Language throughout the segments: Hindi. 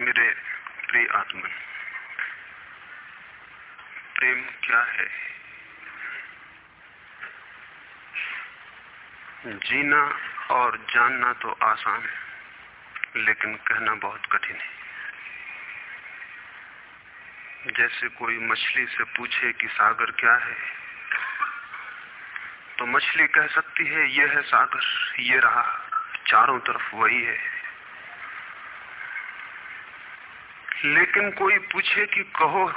मेरे प्रिय आत्मन, प्रेम क्या है? जीना और जानना तो आसान है, लेकिन कहना बहुत कठिन है। जैसे कोई मछली से पूछे कि सागर क्या है तो मछली कह सकती है, यह है सागर, ये रहा, चारों तरफ़ वही है। लेकिन कोई पूछे कि कहो,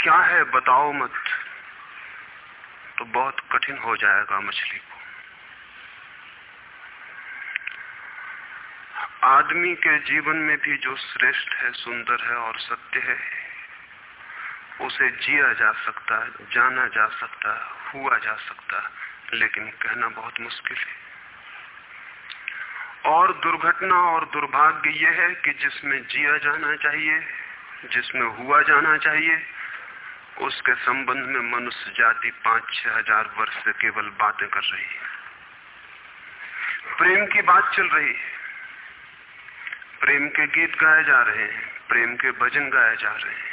क्या है, बताओ मत। तो बहुत कठिन हो जाएगा मछली को। आदमी के जीवन में भी जो श्रेष्ठ है, सुंदर है और सत्य है, उसे जिया जा सकता है, जाना जा सकता है, हुआ जा सकता है, लेकिन कहना बहुत मुश्किल है। और दुर्घटना और दुर्भाग्य यह है कि जिसमें जिया जाना चाहिए जिसमें हुआ जाना चाहिए, उसके संबंध में मनुष्य जाति पाँच छह हज़ार वर्ष से केवल बातें कर रही है। प्रेम की बात चल रही है। प्रेम के गीत गाए जा रहे हैं, प्रेम के भजन गाए जा रहे हैं,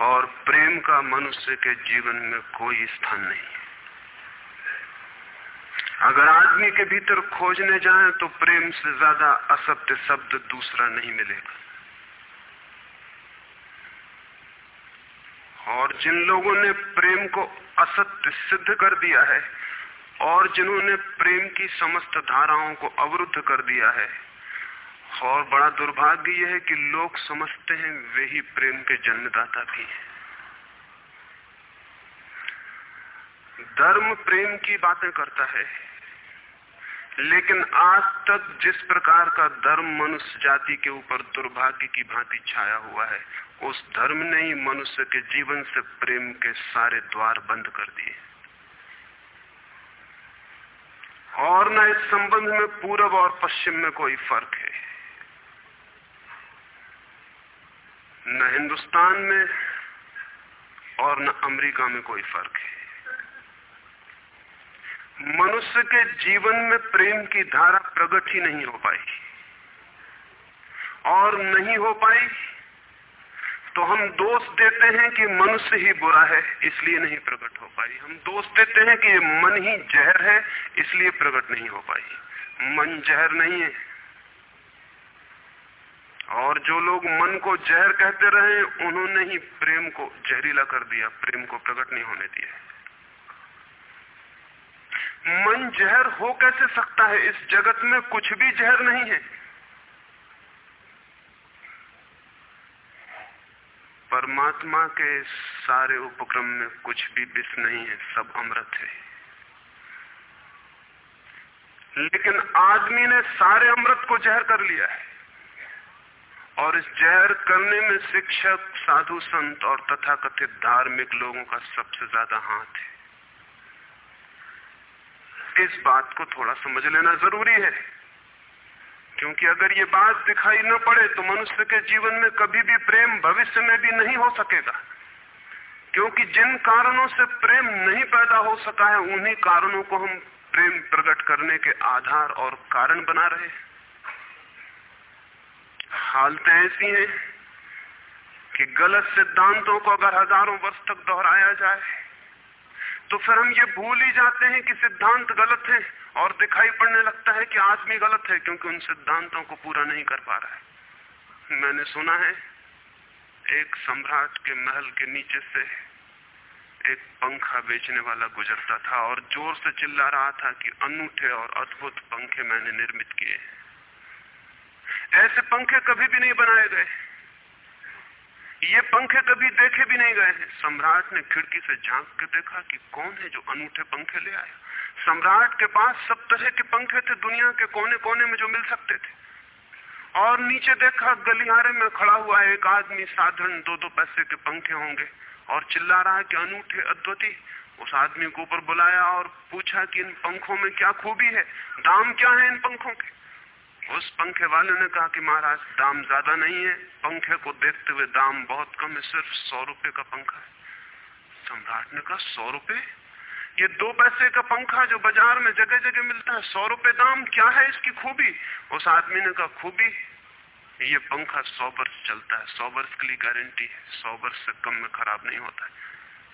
और प्रेम का मनुष्य के जीवन में कोई स्थान नहीं अगर आदमी के भीतर खोजने जाए तो प्रेम से ज़्यादा असत्य शब्द दूसरा नहीं मिलेगा। और जिन लोगों ने प्रेम को असत्य सिद्ध कर दिया है और जिन्होंने प्रेम की समस्त धाराओं को अवरुद्ध कर दिया है, और बड़ा दुर्भाग्य यह है कि लोग समझते हैं वे ही प्रेम के जन्मदाता भी हैं। धर्म प्रेम की बातें करता है लेकिन आज तक जिस प्रकार का धर्म मनुष्य जाति के ऊपर दुर्भाग्य की भांति छाया हुआ है, उस धर्म ने ही मनुष्य के जीवन से प्रेम के सारे द्वार बंद कर दिए। और न इस संबंध में पूरब और पश्चिम में कोई फ़र्क है। न हिंदुस्तान में और न अमेरिका में कोई फ़र्क है। मनुष्य के जीवन में प्रेम की धारा प्रकट ही नहीं हो पाई। और नहीं हो पाई तो हम दोष देते हैं कि मनुष्य ही बुरा है, इसलिए नहीं प्रकट हो पाई। हम दोष देते हैं कि मन ही जहर है, इसलिए प्रकट नहीं हो पाई। मन जहर नहीं है। और जो लोग मन को जहर कहते रहे, उन्होंने ही प्रेम को जहरीला कर दिया, प्रेम को प्रकट नहीं होने दिया। मन जहर हो कैसे सकता है? इस जगत में कुछ भी जहर नहीं है। परमात्मा के सारे उपक्रम में कुछ भी विष नहीं है, सब अमृत है। लेकिन आदमी ने सारे अमृत को जहर कर लिया है। और इस जहर करने में शिक्षक, साधु संत और तथाकथित धार्मिक लोगों का सबसे ज़्यादा हाथ है। इस बात को थोड़ा समझ लेना ज़रूरी है। क्योंकि अगर ये बात दिखाई न पड़े तो मनुष्य के जीवन में कभी भी प्रेम भविष्य में भी नहीं हो सकेगा। क्योंकि जिन कारणों से प्रेम नहीं पैदा हो सका है, उन्हीं कारणों को हम प्रेम प्रकट करने के आधार और कारण बना रहे हालतें ऐसी हैं कि गलत सिद्धांतों को अगर हज़ारों वर्ष तक दोहराया जाए तो फिर हम ये भूल ही जाते हैं कि सिद्धांत गलत है और दिखाई पड़ने लगता है कि आदमी गलत है, क्योंकि उन सिद्धांतों को पूरा नहीं कर पा रहा है। मैंने सुना है, एक सम्राट के महल के नीचे से एक पंखा बेचने वाला गुजरता था और ज़ोर से चिल्ला रहा था कि अनूठे और अद्भुत पंखे मैंने निर्मित किए ऐसे पंखे कभी भी नहीं बनाए गए। ये पंखे कभी देखे भी नहीं गए हैं। सम्राट ने खिड़की से झाँक के देखा कि कौन है जो अनूठे पंखे ले आया। सम्राट के पास सब तरह के पंखे थे, दुनिया के कोने कोने में जो मिल सकते थे। और नीचे देखा, गलियारे में खड़ा हुआ एक आदमी, साधारण दो दो पैसे के पंखे होंगे। और चिल्ला रहा है कि अनूठे अद्वती उस आदमी को ऊपर बुलाया और पूछा कि इन पंखों में क्या खूबी है? दाम क्या है इन पंखों के? उस पंखे वाले ने कहा कि महाराज, दाम ज़्यादा नहीं है। पंखे को देखते हुए दाम बहुत कम है, सिर्फ़ सौ रुपए का पंखा है। सम्राट ने कहा, सौ रुपए? ये दो पैसे का पंखा जो बाज़ार में जगह जगह मिलता है, सौ रुपए दाम क्या है इसकी खूबी? उस आदमी ने कहा, खूबी? ये पंखा सौ वर्ष चलता है, सौ वर्ष के लिए गारंटी है, सौ वर्ष से कम में खराब नहीं होता है।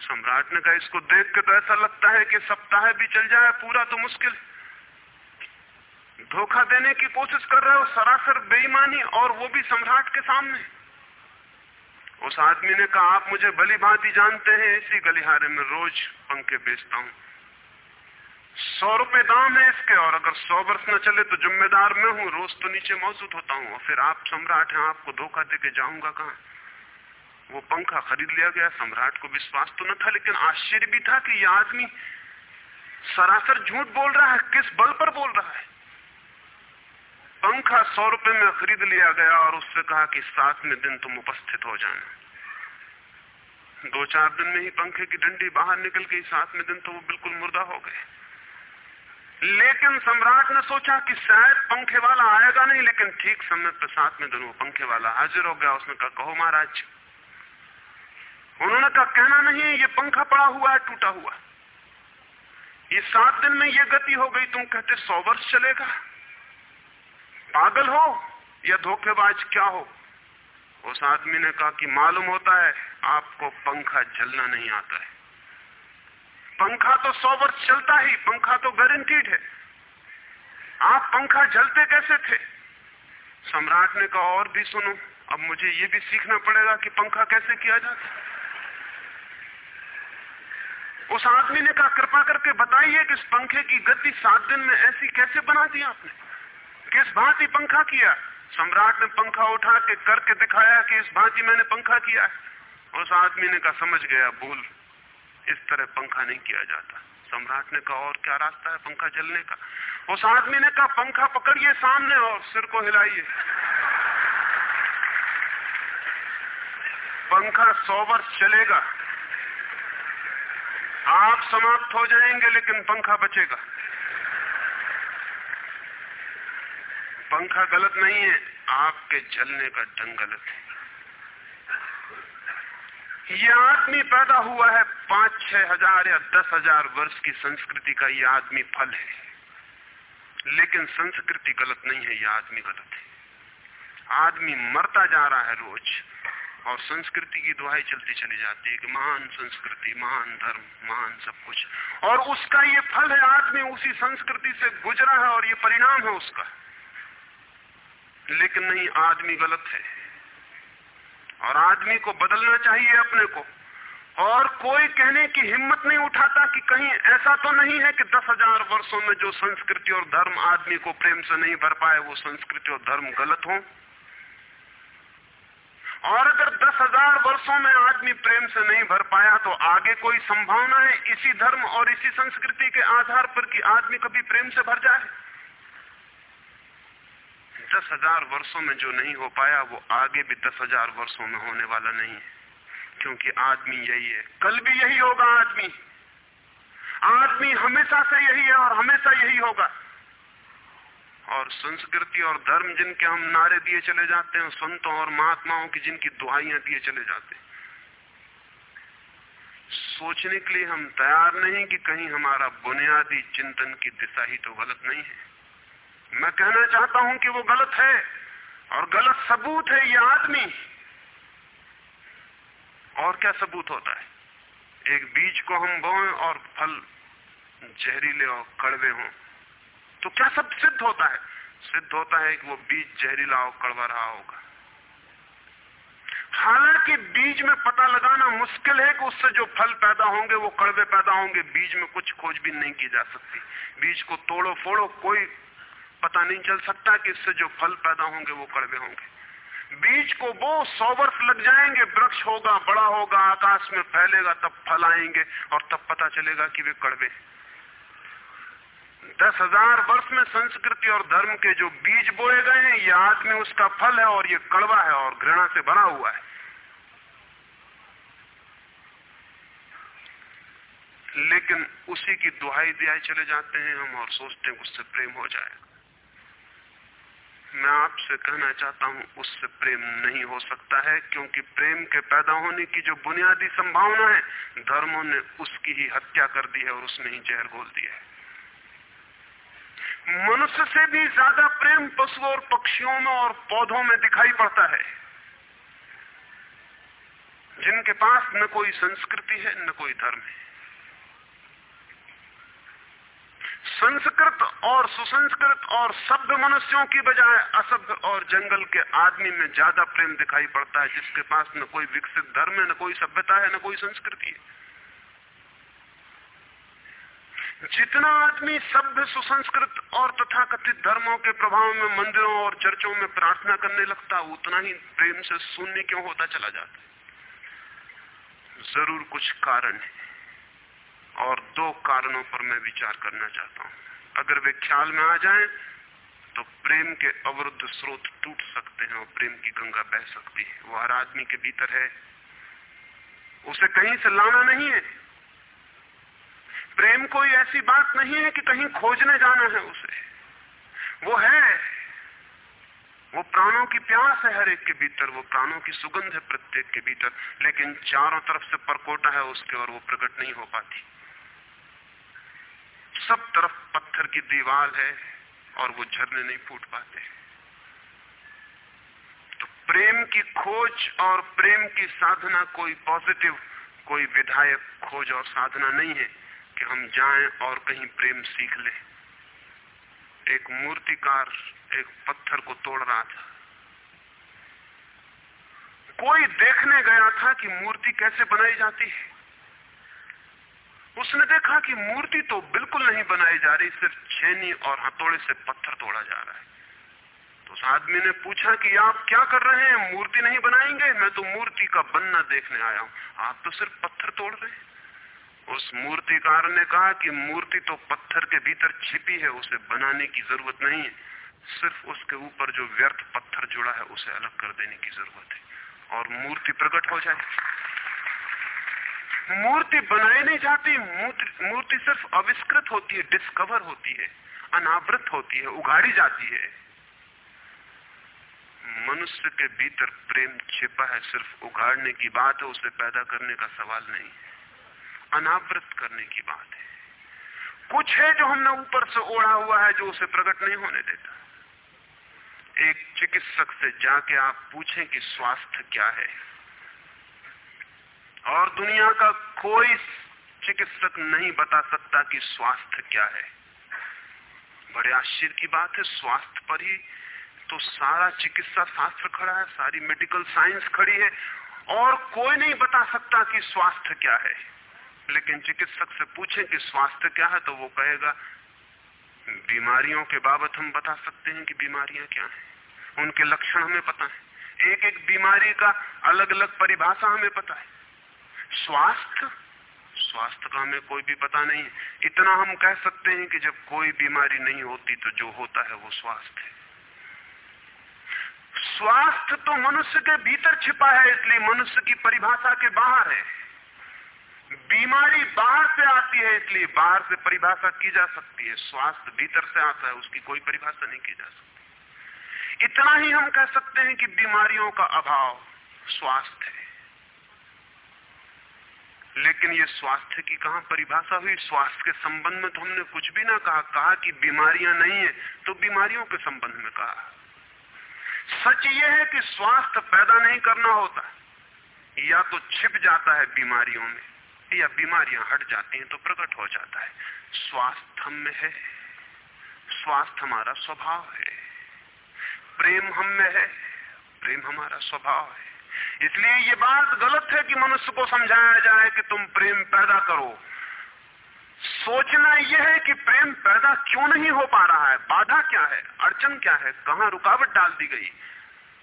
सम्राट ने कहा, इसको देख के तो ऐसा लगता है कि सप्ताह भी चल जाए, पूरा तो मुश्किल धोखा देने की कोशिश कर रहे हो, सरासर बेईमानी और वो भी सम्राट के सामने। उस आदमी ने कहा, आप मुझे भली भांति जानते हैं, इसी गलिहारे में रोज पंखे बेचता हूँ। सौ रुपए दाम है इसके, और अगर सौ वर्ष न चले तो जिम्मेदार मैं हूँ, रोज तो नीचे मौजूद होता हूँ, और फिर आप सम्राट हैं, आपको धोखा दे के जाऊँगा कहा? वो पंखा खरीद लिया गया, सम्राट को विश्वास तो न था, लेकिन आश्चर्य भी था कि यह आदमी सरासर झूठ बोल रहा है, किस बल पर बोल रहा है। पंखा सौ रुपए में खरीद लिया गया और उससे कहा कि सातवें दिन तुम उपस्थित हो जाना। दो चार दिन में ही पंखे की डंडी बाहर निकल गई सातवें दिन तो वो बिल्कुल मुर्दा हो गए। लेकिन सम्राट ने सोचा कि शायद पंखे वाला आएगा नहीं, लेकिन ठीक समय पर सातवें दिन वो पंखे वाला हाजिर हो गया। उसने कहा, कहो महाराज, उन्होंने कहा, कहना नहीं, ये पंखा पड़ा हुआ है, टूटा हुआ। ये सात दिन में ये गति हो गई, तुम कहते सौ वर्ष चलेगा। पागल हो या धोखेबाज क्या हो? उस आदमी ने कहा कि मालूम होता है आपको पंखा जलना नहीं आता है। पंखा तो सौ वर्ष चलता ही, पंखा तो गारंटीड है। आप पंखा जलते कैसे थे? सम्राट ने कहा, और भी सुनो, अब मुझे ये भी सीखना पड़ेगा कि पंखा कैसे किया जाता उस आदमी ने कहा, कृपा करके बताइए कि इस पंखे की गति सात दिन में ऐसी कैसे बना दी आपने? किस भांति पंखा किया? सम्राट ने पंखा उठा के करके दिखाया कि इस भांति मैंने पंखा किया उस आदमी ने कहा, समझ गया, भूल। इस तरह पंखा नहीं किया जाता। सम्राट ने कहा, और क्या रास्ता है पंखा चलने का? उस आदमी ने कहा, पंखा पकड़िए सामने और सिर को हिलाइए। पंखा सौ वर्ष चलेगा। आप समाप्त हो जाएँगे, लेकिन पंखा बचेगा। पंखा गलत नहीं है, आपके चलने का ढंग गलत है। यह आदमी पैदा हुआ है पाँच छह हज़ार या दस हज़ार वर्ष की संस्कृति का यह आदमी फल है। लेकिन संस्कृति गलत नहीं है यह आदमी गलत है। आदमी मरता जा रहा है रोज और संस्कृति की दुहाई चलती चली जाती है कि महान संस्कृति, महान धर्म, महान सब कुछ। और उसका ये फल है, आदमी उसी संस्कृति से गुजरा है और ये परिणाम है उसका। लेकिन नहीं, आदमी गलत है। और आदमी को बदलना चाहिए अपने को। और कोई कहने की हिम्मत नहीं उठाता कि कहीं ऐसा तो नहीं है कि दस हज़ार वर्षो में जो संस्कृति और धर्म आदमी को प्रेम से नहीं भर पाए, वो संस्कृति और धर्म गलत हो। और अगर दस हज़ार वर्षो में आदमी प्रेम से नहीं भर पाया तो आगे कोई संभावना है? इसी धर्म और इसी संस्कृति के आधार पर कि आदमी कभी प्रेम से भर जाए? दस हज़ार वर्षो में जो नहीं हो पाया, वो आगे भी दस हज़ार वर्षो में होने वाला नहीं है। क्योंकि आदमी यही है। कल भी यही होगा आदमी। आदमी हमेशा से यही है और हमेशा यही होगा। और संस्कृति और धर्म जिनके हम नारे दिए चले जाते हैं, संतों और महात्माओं की जिनकी दुआइयाँ दिए चले जाते हैं। सोचने के लिए हम तैयार नहीं कि कहीं हमारा बुनियादी चिंतन की दिशा ही तो गलत नहीं है। मैं कहना चाहता हूँ कि वो गलत है और गलत सबूत है ये आदमी। और क्या सबूत होता है? एक बीज को हम बोए और फल जहरीले और कड़वे हों। तो क्या सब सिद्ध होता है? सिद्ध होता है कि वो बीज जहरीला और कड़वा रहा होगा। हालाँकि बीज में पता लगाना मुश्किल है कि उससे जो फल पैदा होंगे, वो कड़वे पैदा होंगे। बीज में कुछ खोजबीन नहीं की जा सकती। बीज को तोड़ो फोड़ो कोई पता नहीं चल सकता कि इससे जो फल पैदा होंगे वो कड़वे होंगे। बीज को वो सौ वर्ष लग जाएँगे, वृक्ष होगा, बड़ा होगा, आकाश में फैलेगा, तब फल आएँगे और तब पता चलेगा कि वे कड़वे दस हज़ार वर्ष में संस्कृति और धर्म के जो बीज बोए गए हैं, ये आदमी उसका फल है और ये कड़वा है और घृणा से भरा हुआ है। लेकिन उसी की दुहाई दिहाई चले जाते हैं हम और सोचते हैं उससे प्रेम हो जाएगा। मैं आपसे कहना चाहता हूँ, उससे प्रेम नहीं हो सकता है, क्योंकि प्रेम के पैदा होने की जो बुनियादी संभावना है, धर्मों ने उसकी ही हत्या कर दी है और उसमें ही जहर घोल दिया है। मनुष्य से भी ज़्यादा प्रेम पशुओं और पक्षियों में और पौधों में दिखाई पड़ता है। जिनके पास न कोई संस्कृति है, न कोई धर्म है। संस्कृत और सुसंस्कृत और सभ्य मनुष्यों की बजाय असभ्य और जंगल के आदमी में ज़्यादा प्रेम दिखाई पड़ता है, जिसके पास न कोई विकसित धर्म है, न कोई सभ्यता है, न कोई संस्कृति है। जितना आदमी सभ्य सुसंस्कृत और तथाकथित धर्मों के प्रभाव में मंदिरों और चर्चों में प्रार्थना करने लगता, उतना ही प्रेम से शून्य क्यों होता चला जाता ज़रूर कुछ कारण है। और दो कारणों पर मैं विचार करना चाहता हूँ। अगर वे ख्याल में आ जाएँ तो प्रेम के अवरुद्ध स्रोत टूट सकते हैं और प्रेम की गंगा बह सकती है। वह हर आदमी के भीतर है। उसे कहीं से लाना नहीं है। प्रेम कोई ऐसी बात नहीं है कि कहीं खोजने जाना है उसे। वो है। वो प्राणों की प्यास है हर एक के भीतर। वो प्राणों की सुगंध है प्रत्येक के भीतर। लेकिन चारों तरफ़ से परकोटा है उसके और वो प्रकट नहीं हो पाती। सब तरफ़ पत्थर की दीवार है और वो झरने नहीं फूट पाते। तो प्रेम की खोज और प्रेम की साधना कोई पॉजिटिव कोई विधायक खोज और साधना नहीं है कि हम जाएँ और कहीं प्रेम सीख लें। एक मूर्तिकार एक पत्थर को तोड़ रहा था। कोई देखने गया था कि मूर्ति कैसे बनाई जाती है? उसने देखा कि मूर्ति तो बिल्कुल नहीं बनाई जा रही, सिर्फ़ छेनी और हथौड़े से पत्थर तोड़ा जा रहा है। तो उस आदमी ने पूछा कि आप क्या कर रहे हैं? मूर्ति नहीं बनाएँगे? मैं तो मूर्ति का बनना देखने आया हूँ। आप तो सिर्फ़ पत्थर तोड़ रहे हैं। उस मूर्तिकार ने कहा कि मूर्ति तो पत्थर के भीतर छिपी है, उसे बनाने की ज़रूरत नहीं है। सिर्फ़ उसके ऊपर जो व्यर्थ पत्थर जुड़ा है, उसे अलग कर देने की ज़रूरत है। और मूर्ति प्रकट हो जाए मूर्ति बनाई नहीं जाती, मूर्ति सिर्फ़ अविष्कृत होती है डिस्कवर होती है, अनावृत होती है, उगाड़ी जाती है। मनुष्य के भीतर प्रेम छिपा है, सिर्फ़ उगाड़ने की बात है, उसे पैदा करने का सवाल नहीं है। अनावृत करने की बात है। कुछ है जो हमने ऊपर से ओढ़ा हुआ है, जो उसे प्रकट नहीं होने देता। एक चिकित्सक से जाके आप पूछें कि स्वास्थ्य क्या है? और दुनिया का कोई चिकित्सक नहीं बता सकता कि स्वास्थ्य क्या है। बड़े आश्चर्य की बात है, स्वास्थ्य पर ही तो सारा चिकित्सा शास्त्र खड़ा है, सारी मेडिकल साइंस खड़ी है, और कोई नहीं बता सकता कि स्वास्थ्य क्या है। लेकिन चिकित्सक से पूछें कि स्वास्थ्य क्या है तो वो कहेगा, बीमारियों के बाबत हम बता सकते हैं कि बीमारियाँ क्या हैं। उनके लक्षण हमें पता है। एक एक बीमारी का अलग अलग परिभाषा हमें पता है। स्वास्थ्य? स्वास्थ्य का हमें कोई भी पता नहीं इतना हम कह सकते हैं कि जब कोई बीमारी नहीं होती तो जो होता है वो स्वास्थ्य है। स्वास्थ्य तो मनुष्य के भीतर छिपा है, इसलिए मनुष्य की परिभाषा के बाहर है। बीमारी बाहर से आती है, इसलिए बाहर से परिभाषा की जा सकती है। स्वास्थ्य भीतर से आता है, उसकी कोई परिभाषा नहीं की जा सकती। इतना ही हम कह सकते हैं कि बीमारियों का अभाव स्वास्थ्य है। लेकिन ये स्वास्थ्य की कहा परिभाषा हुई? स्वास्थ्य के संबंध में तो हमने कुछ भी ना कहा। कहा कि बीमारियाँ नहीं है तो बीमारियों के संबंध में कहा। सच ये है कि स्वास्थ्य पैदा नहीं करना होता। या तो छिप जाता है बीमारियों में, या बीमारियाँ हट जाती हैं तो प्रकट हो जाता है। स्वास्थ्य हम में है। स्वास्थ्य हमारा स्वभाव है। प्रेम हम में है। प्रेम हमारा स्वभाव है। इसलिए ये बात गलत है कि मनुष्य को समझाया जाए कि तुम प्रेम पैदा करो। सोचना यह है कि प्रेम पैदा क्यों नहीं हो पा रहा है? बाधा क्या है? अड़चन क्या है? कहाँ रुकावट डाल दी गई?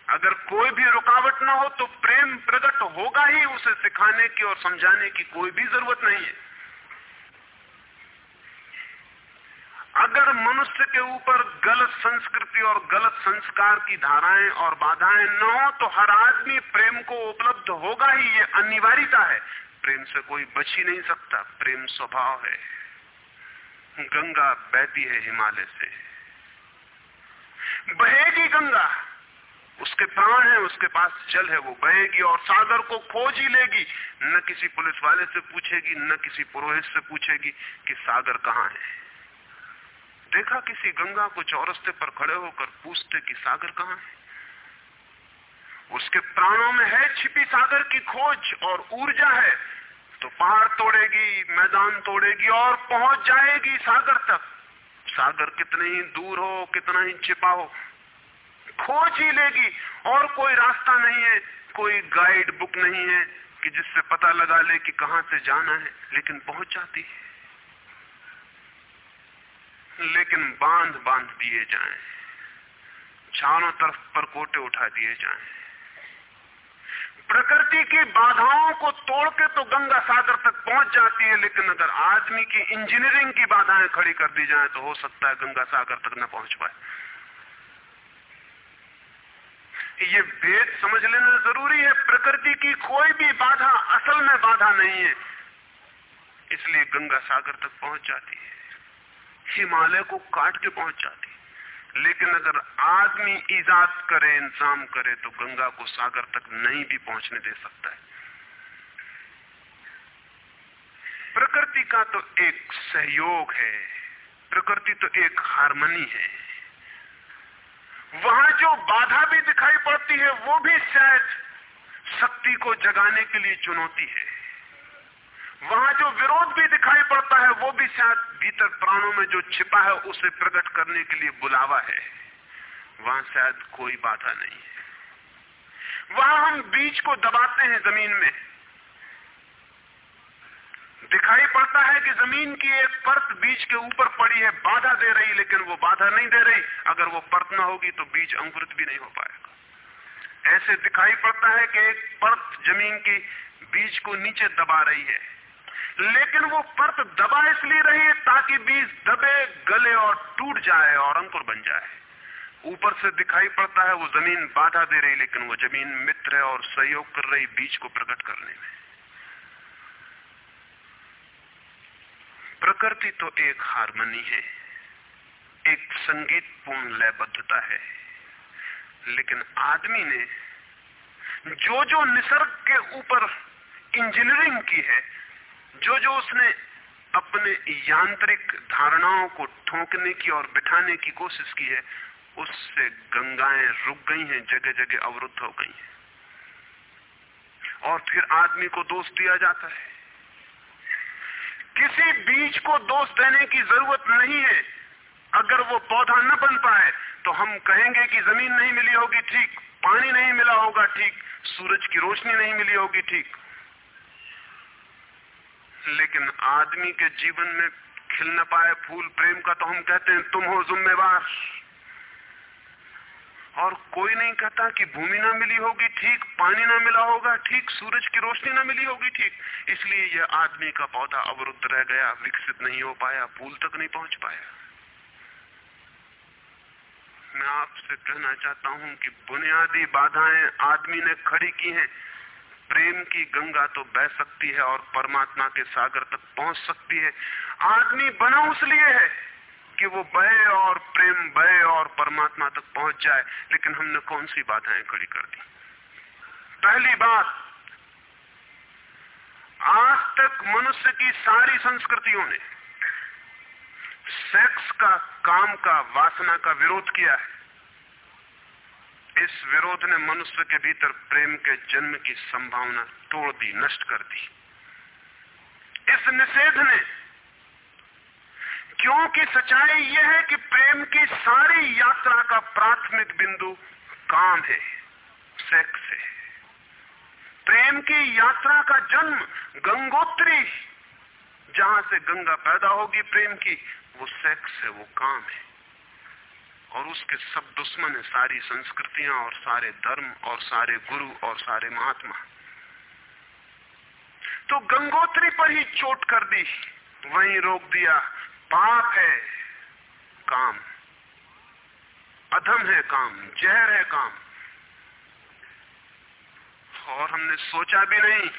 अगर कोई भी रुकावट ना हो तो प्रेम प्रकट होगा ही उसे सिखाने की और समझाने की कोई भी ज़रूरत नहीं है। अगर मनुष्य के ऊपर गलत संस्कृति और गलत संस्कार की धाराएँ और बाधाएँ न हो तो हर आदमी प्रेम को उपलब्ध होगा ही, ये अनिवार्यता है। प्रेम से कोई बच ही नहीं सकता, प्रेम स्वभाव है। गंगा बहती है हिमालय से। बहेगी गंगा, उसके प्राण है, उसके पास जल है, वो बहेगी और सागर को खोज ही लेगी। न किसी पुलिस वाले से पूछेगी, न किसी पुरोहित से पूछेगी कि सागर कहाँ है। देखा किसी गंगा को चौरस्ते पर खड़े होकर पूछते कि सागर कहाँ है? उसके प्राणों में है छिपी सागर की खोज और ऊर्जा है। तो पहाड़ तोड़ेगी, मैदान तोड़ेगी और पहुँच जाएगी सागर तक। सागर कितने ही दूर हो, कितना ही छिपा हो, खोज ही लेगी। और कोई रास्ता नहीं है, कोई गाइड बुक नहीं है कि जिससे पता लगा ले कि कहाँ से जाना है, लेकिन पहुँच जाती है। लेकिन बाँध बाँध दिए जाएँ, चारों तरफ़ पर कोटे उठा दिए जाएँ। प्रकृति की बाधाओं को तोड़ के तो गंगा सागर तक पहुँच जाती है लेकिन अगर आदमी की इंजीनियरिंग की बाधाएँ खड़ी कर दी जाए तो हो सकता है गंगा सागर तक न पहुँच पाए। ये भेद समझ लेना ज़रूरी है। प्रकृति की कोई भी बाधा असल में बाधा नहीं है इसलिए गंगा सागर तक पहुँच जाती है। हिमालय को काट के पहुँच जाती लेकिन अगर आदमी ईजाद करे, इंतज़ाम करे तो गंगा को सागर तक नहीं भी पहुँचने दे सकता है। प्रकृति का तो एक सहयोग है, प्रकृति तो एक हारमोनी है। वहाँ जो बाधा भी दिखाई पड़ती है, वो भी शायद शक्ति को जगाने के लिए चुनौती है। वहाँ जो विरोध भी दिखाई पड़ता है, वो भी शायद भीतर प्राणों में जो छिपा है, उसे प्रकट करने के लिए बुलावा है। वहाँ शायद कोई बाधा नहीं है। वहाँ हम बीज को दबाते हैं ज़मीन में। दिखाई पड़ता है कि ज़मीन की एक परत बीज के ऊपर पड़ी है, बाधा दे रही, लेकिन वो बाधा नहीं दे रही। अगर वो परत ना होगी तो बीज अंकुरित भी नहीं हो पाएगा। ऐसे दिखाई पड़ता है कि एक परत ज़मीन की बीज को नीचे दबा रही है। लेकिन वो परत दबा इसलिए रही ताकि बीज दबे, गले और टूट जाए और अंकुर बन जाए। ऊपर से दिखाई पड़ता है, वो ज़मीन बाधा दे रही, लेकिन वो ज़मीन मित्र है और सहयोग कर रही बीज को प्रकट करने में। प्रकृति तो एक हारमोनी है, एक संगीतपूर्ण लयबद्धता है। लेकिन आदमी ने जो जो निसर्ग के ऊपर इंजीनियरिंग की है जो जो उसने अपने यांत्रिक धारणाओं को ठोकने की और बिठाने की कोशिश की है, उससे गंगाएँ रुक गई हैं जगह जगह अवरुद्ध हो गई हैं। और फिर आदमी को दोष दिया जाता है। किसी बीज को दोष देने की ज़रूरत नहीं है। अगर वो पौधा न बन पाए तो हम कहेंगे कि ज़मीन नहीं मिली होगी, ठीक। पानी नहीं मिला होगा, ठीक। सूरज की रोशनी नहीं मिली होगी, ठीक। लेकिन आदमी के जीवन में खिल न पाए फूल प्रेम का तो हम कहते हैं, तुम हो जुम्मेवार। और कोई नहीं कहता कि भूमि ना मिली होगी ठीक, पानी ना मिला होगा ठीक, सूरज की रोशनी ना मिली होगी ठीक। इसलिए यह आदमी का पौधा अवरुद्ध रह गया, विकसित नहीं हो पाया, फूल तक नहीं पहुँच पाया। मैं आपसे कहना चाहता हूँ कि बुनियादी बाधाएँ आदमी ने खड़ी की हैं। प्रेम की गंगा तो बह सकती है और परमात्मा के सागर तक पहुँच सकती है। आदमी बना उसलिए है कि वो बहे और प्रेम बहे और परमात्मा तक पहुँच जाए। लेकिन हमने कौन सी बाधाएँ खड़ी कर दी? पहली बात, आज तक मनुष्य की सारी संस्कृतियों ने सेक्स का, काम का, वासना का विरोध किया है। इस विरोध ने मनुष्य के भीतर प्रेम के जन्म की संभावना तोड़ दी, नष्ट कर दी। इस निषेध ने, क्योंकि सच्चाई यह है कि प्रेम की सारी यात्रा का प्राथमिक बिंदु काम है सेक्स है। प्रेम की यात्रा का जन्म गंगोत्री, जहाँ से गंगा पैदा होगी प्रेम की, वो सेक्स है, वो काम है। और उसके सब दुश्मन है, सारी संस्कृतियाँ और सारे धर्म और सारे गुरु और सारे महात्मा। तो गंगोत्री पर ही चोट कर दी, वहीं रोक दिया। पाप है काम, अधम है काम, जहर है काम। और हमने सोचा भी नहीं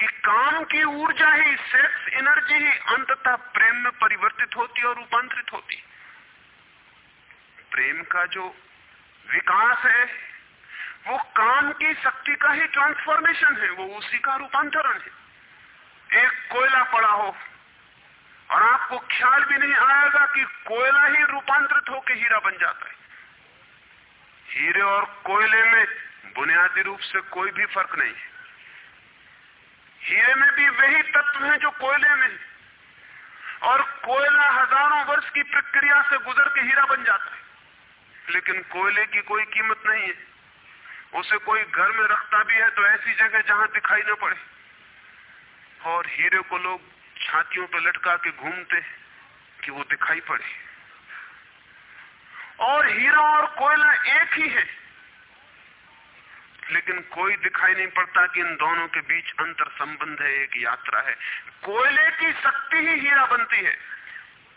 कि काम की ऊर्जा ही सेक्स एनर्जी ही अंततः प्रेम में परिवर्तित होती और रूपांतरित होती। प्रेम का जो विकास है, वो काम की शक्ति का ही ट्रांसफॉर्मेशन है, वो उसी का रूपांतरण है। एक कोयला पड़ा हो और आपको ख्याल भी नहीं आएगा कि कोयला ही रूपांतरित होकर हीरा बन जाता है। हीरे और कोयले में बुनियादी रूप से कोई भी फ़र्क नहीं है। हीरे में भी वही तत्व है जो कोयले में और कोयला हज़ारों वर्ष की प्रक्रिया से गुजर के हीरा बन जाता है। लेकिन कोयले की कोई कीमत नहीं है। उसे कोई घर में रखता भी है तो ऐसी जगह जहाँ दिखाई न पड़े। और हीरे को लोग छातियों पर लटका के घूमते कि वो दिखाई पड़े। और हीरा और कोयला एक ही है। लेकिन कोई दिखाई नहीं पड़ता कि इन दोनों के बीच अंतर संबंध है, एक यात्रा है। कोयले की शक्ति ही हीरा बनती है।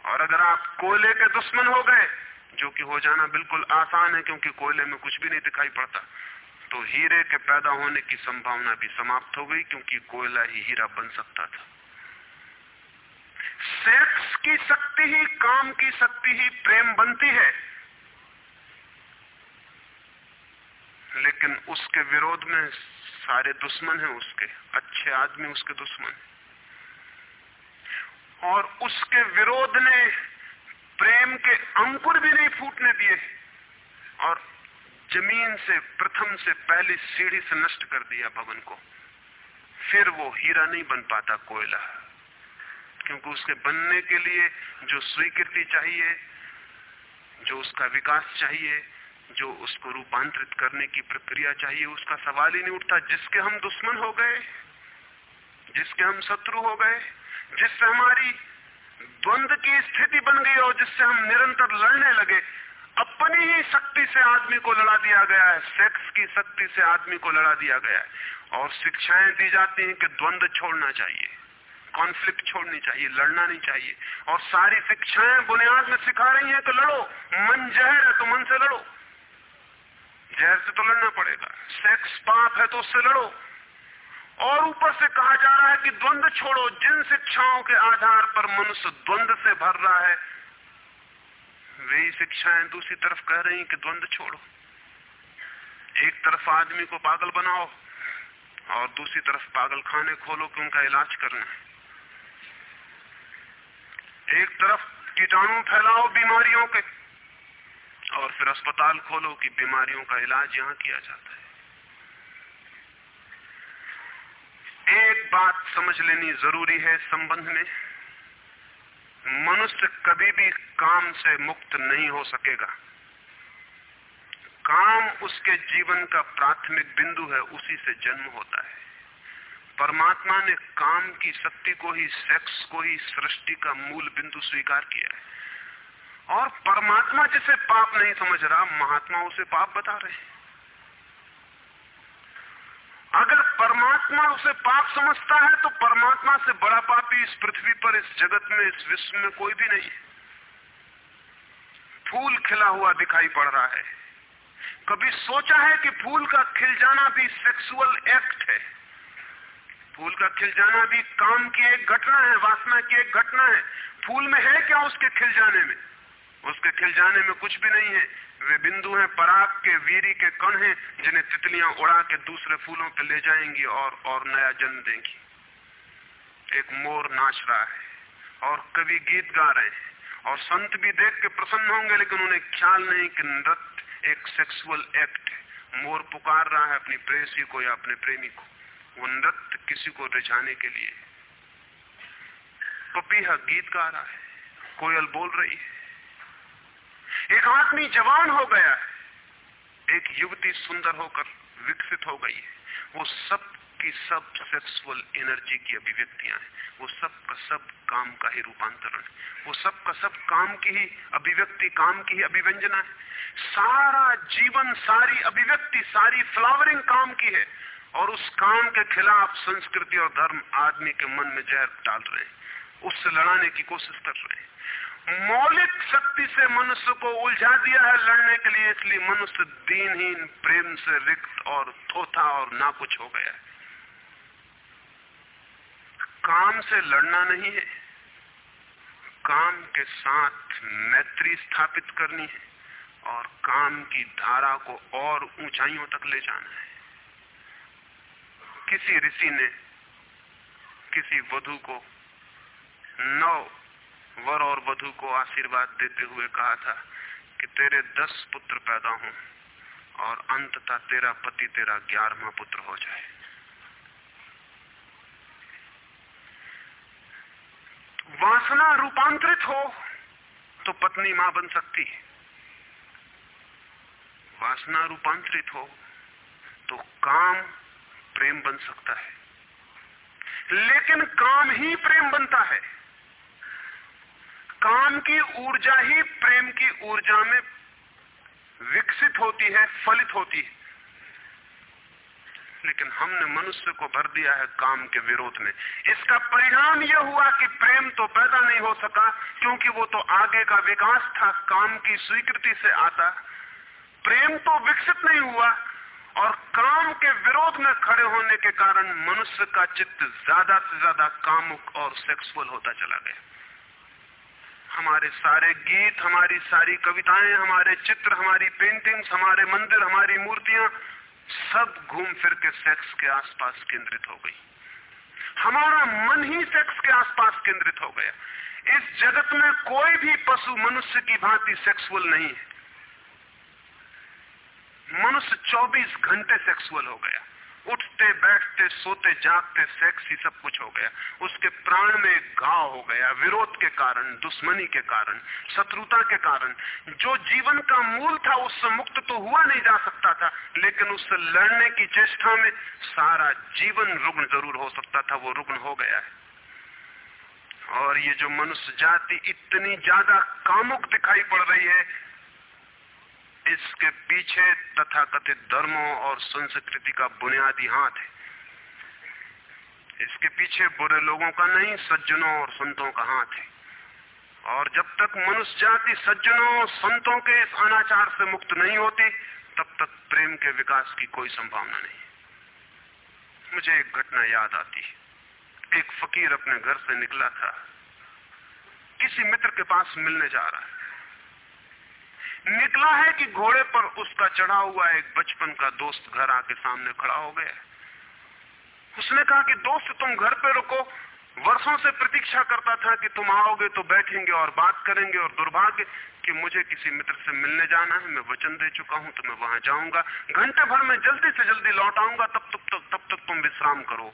और अगर आप कोयले के दुश्मन हो गए जो कि हो जाना बिल्कुल आसान है, क्योंकि कोयले में कुछ भी नहीं दिखाई पड़ता। तो हीरे के पैदा होने की संभावना भी समाप्त हो गई, क्योंकि कोयला ही हीरा बन सकता था। सेक्स की शक्ति ही, काम की शक्ति ही प्रेम बनती है। लेकिन उसके विरोध में सारे दुश्मन हैं उसके, अच्छे आदमी उसके दुश्मन और उसके विरोध ने प्रेम के अंकुर भी नहीं फूटने दिए और ज़मीन से, प्रथम से, पहली सीढ़ी से नष्ट कर दिया भवन को। फिर वो हीरा नहीं बन पाता कोयला। क्योंकि उसके बनने के लिए जो स्वीकृति चाहिए, जो उसका विकास चाहिए, जो उसको रूपांतरित करने की प्रक्रिया चाहिए, उसका सवाल ही नहीं उठता, जिसके हम दुश्मन हो गए, जिसके हम शत्रु हो गए, जिससे हमारी द्वंद की स्थिति बन गई और जिससे हम निरंतर लड़ने लगे, अपनी ही शक्ति से आदमी को लड़ा दिया गया है। सेक्स की शक्ति से आदमी को लड़ा दिया गया है। और शिक्षाएँ दी जाती हैं कि द्वंद छोड़ना चाहिए कॉन्फ्लिक्ट छोड़नी चाहिए, लड़ना नहीं चाहिए। और सारी शिक्षाएँ बुनियाद में सिखा रही हैं कि लड़ो, मन जहर है तो मन से लड़ो। जहर से तो लड़ना पड़ेगा। सेक्स पाप है तो उससे लड़ो। और ऊपर से कहा जा रहा है कि द्वंद छोड़ो, जिन शिक्षाओं के आधार पर मनुष्य द्वंद से भर रहा है वही शिक्षाएँ दूसरी तरफ़ कह रही कि द्वंद छोड़ो। एक तरफ़ आदमी को पागल बनाओ और दूसरी तरफ़ पागल खाने खोलो कि उनका इलाज करना है। एक तरफ़ कीटाणु फैलाओ बीमारियों के और फिर अस्पताल खोलो कि बीमारियों का इलाज यहाँ किया जाता है। एक बात समझ लेनी ज़रूरी है संबंध में। मनुष्य कभी भी काम से मुक्त नहीं हो सकेगा। काम उसके जीवन का प्राथमिक बिंदु है, उसी से जन्म होता है। परमात्मा ने काम की शक्ति को ही सेक्स को ही, सृष्टि का मूल बिंदु स्वीकार किया है। और परमात्मा जिसे पाप नहीं समझ रहा, महात्मा उसे पाप बता रहे अगर परमात्मा उसे पाप समझता है तो परमात्मा से बड़ा पापी इस पृथ्वी पर, इस जगत में, इस विश्व में कोई भी नहीं फूल खिला हुआ दिखाई पड़ रहा है। कभी सोचा है कि फूल का खिल जाना भी सेक्सुअल एक्ट है? फूल का खिल जाना भी काम की एक घटना है, वासना की एक घटना है। फूल में है क्या उसके खिल जाने में? उसके खिल जाने में कुछ भी नहीं है। वे बिंदु हैं पराग के, वीरी के कण हैं, जिन्हें तितलियाँ उड़ा के दूसरे फूलों पर ले जाएँगी और और नया जन्म देंगी। एक मोर नाच रहा है, और कवि गीत गा रहे हैं, और संत भी देख के प्रसन्न होंगे, लेकिन उन्हें ख्याल नहीं कि नृत्य एक सेक्सुअल एक्ट है। मोर पुकार रहा है अपनी प्रेसी को या अपने प्रेमी को। वो नृत्य किसी को रिझाने के लिए। पपीहा गीत गा रहा है, कोयल बोल रही है। एक आदमी जवान हो गया। एक युवती सुंदर होकर विकसित हो गई है। वो सब की सब सेक्सुअल एनर्जी की अभिव्यक्तियाँ हैं। वो सब का सब काम का ही रूपांतरण है। वो सब का सब काम की ही अभिव्यक्ति, काम की ही अभिव्यंजना है। सारा जीवन, सारी अभिव्यक्ति, सारी फ्लावरिंग काम की है। और उस काम के खिलाफ संस्कृति और धर्म आदमी के मन में जहर डाल रहे हैं। उससे लड़ाने की कोशिश कर रहे हैं। मौलिक शक्ति से मनुष्य को उलझा दिया है लड़ने के लिए, इसलिए मनुष्य दीनहीन, प्रेम से रिक्त और थोथा और ना कुछ हो गया है। काम से लड़ना नहीं है, काम के साथ मैत्री स्थापित करनी है और काम की धारा को और ऊंचाइयों तक ले जाना है। किसी ऋषि ने किसी वधु को नौ वर और वधु को आशीर्वाद देते हुए कहा था कि तेरे दस पुत्र पैदा हों और अंततः तेरा पति तेरा ग्यारहवा पुत्र हो जाए। वासना रूपांतरित हो तो पत्नी माँ बन सकती है। वासना रूपांतरित हो तो काम प्रेम बन सकता है। लेकिन काम ही प्रेम बनता है। काम की ऊर्जा ही प्रेम की ऊर्जा में विकसित होती है, फलित होती है। लेकिन हमने मनुष्य को भर दिया है काम के विरोध में। इसका परिणाम यह हुआ कि प्रेम तो पैदा नहीं हो सका, क्योंकि वो तो आगे का विकास था, काम की स्वीकृति से आता। प्रेम तो विकसित नहीं हुआ, और काम के विरोध में खड़े होने के कारण मनुष्य का चित्त ज़्यादा से ज़्यादा कामुक और सेक्सुअल होता चला गया। हमारे सारे गीत, हमारी सारी कविताएँ, हमारे चित्र, हमारी पेंटिंग्स हमारे मंदिर, हमारी मूर्तियाँ, सब घूम फिर के सेक्स के आसपास केंद्रित हो गई। हमारा मन ही सेक्स के आसपास केंद्रित हो गया। इस जगत में कोई भी पशु, मनुष्य की भांति सेक्सुअल नहीं है। मनुष्य 24 घंटे सेक्सुअल हो गया। उठते, बैठते, सोते, जागते सेक्स ही सब कुछ हो गया। उसके प्राण में घाव हो गया, विरोध के कारण, दुश्मनी के कारण, शत्रुता के कारण। जो जीवन का मूल था, उससे मुक्त तो हुआ नहीं जा सकता था, लेकिन उससे लड़ने की चेष्टा में सारा जीवन रुग्ण ज़रूर हो सकता था, वो रुग्ण हो गया है। और ये जो मनुष्य जाति इतनी ज़्यादा कामुक दिखाई पड़ रही है इसके पीछे तथाकथित धर्मों और संस्कृति का बुनियादी हाथ है। इसके पीछे बुरे लोगों का नहीं, सज्जनों और संतों का हाथ है। और जब तक मनुष्य जाति सज्जनों और संतों के इस अनाचार से मुक्त नहीं होती, तब तक प्रेम के विकास की कोई संभावना नहीं। मुझे एक घटना याद आती है। एक फकीर अपने घर से निकला था। किसी मित्र के पास मिलने जा रहा है। निकला है कि घोड़े पर उसका चढ़ा हुआ एक बचपन का दोस्त घर आके सामने खड़ा हो गया। उसने कहा कि दोस्त तुम घर पे रुको। वर्षों से प्रतीक्षा करता था कि तुम आओगे तो बैठेंगे और बात करेंगे और दुर्भाग्य कि मुझे किसी मित्र से मिलने जाना है। मैं वचन दे चुका हूँ तो मैं वहाँ जाऊँगा। घंटे भर में जल्दी से जल्दी लौट आऊँगा तब तक तब, तब तक तुम विश्राम करो।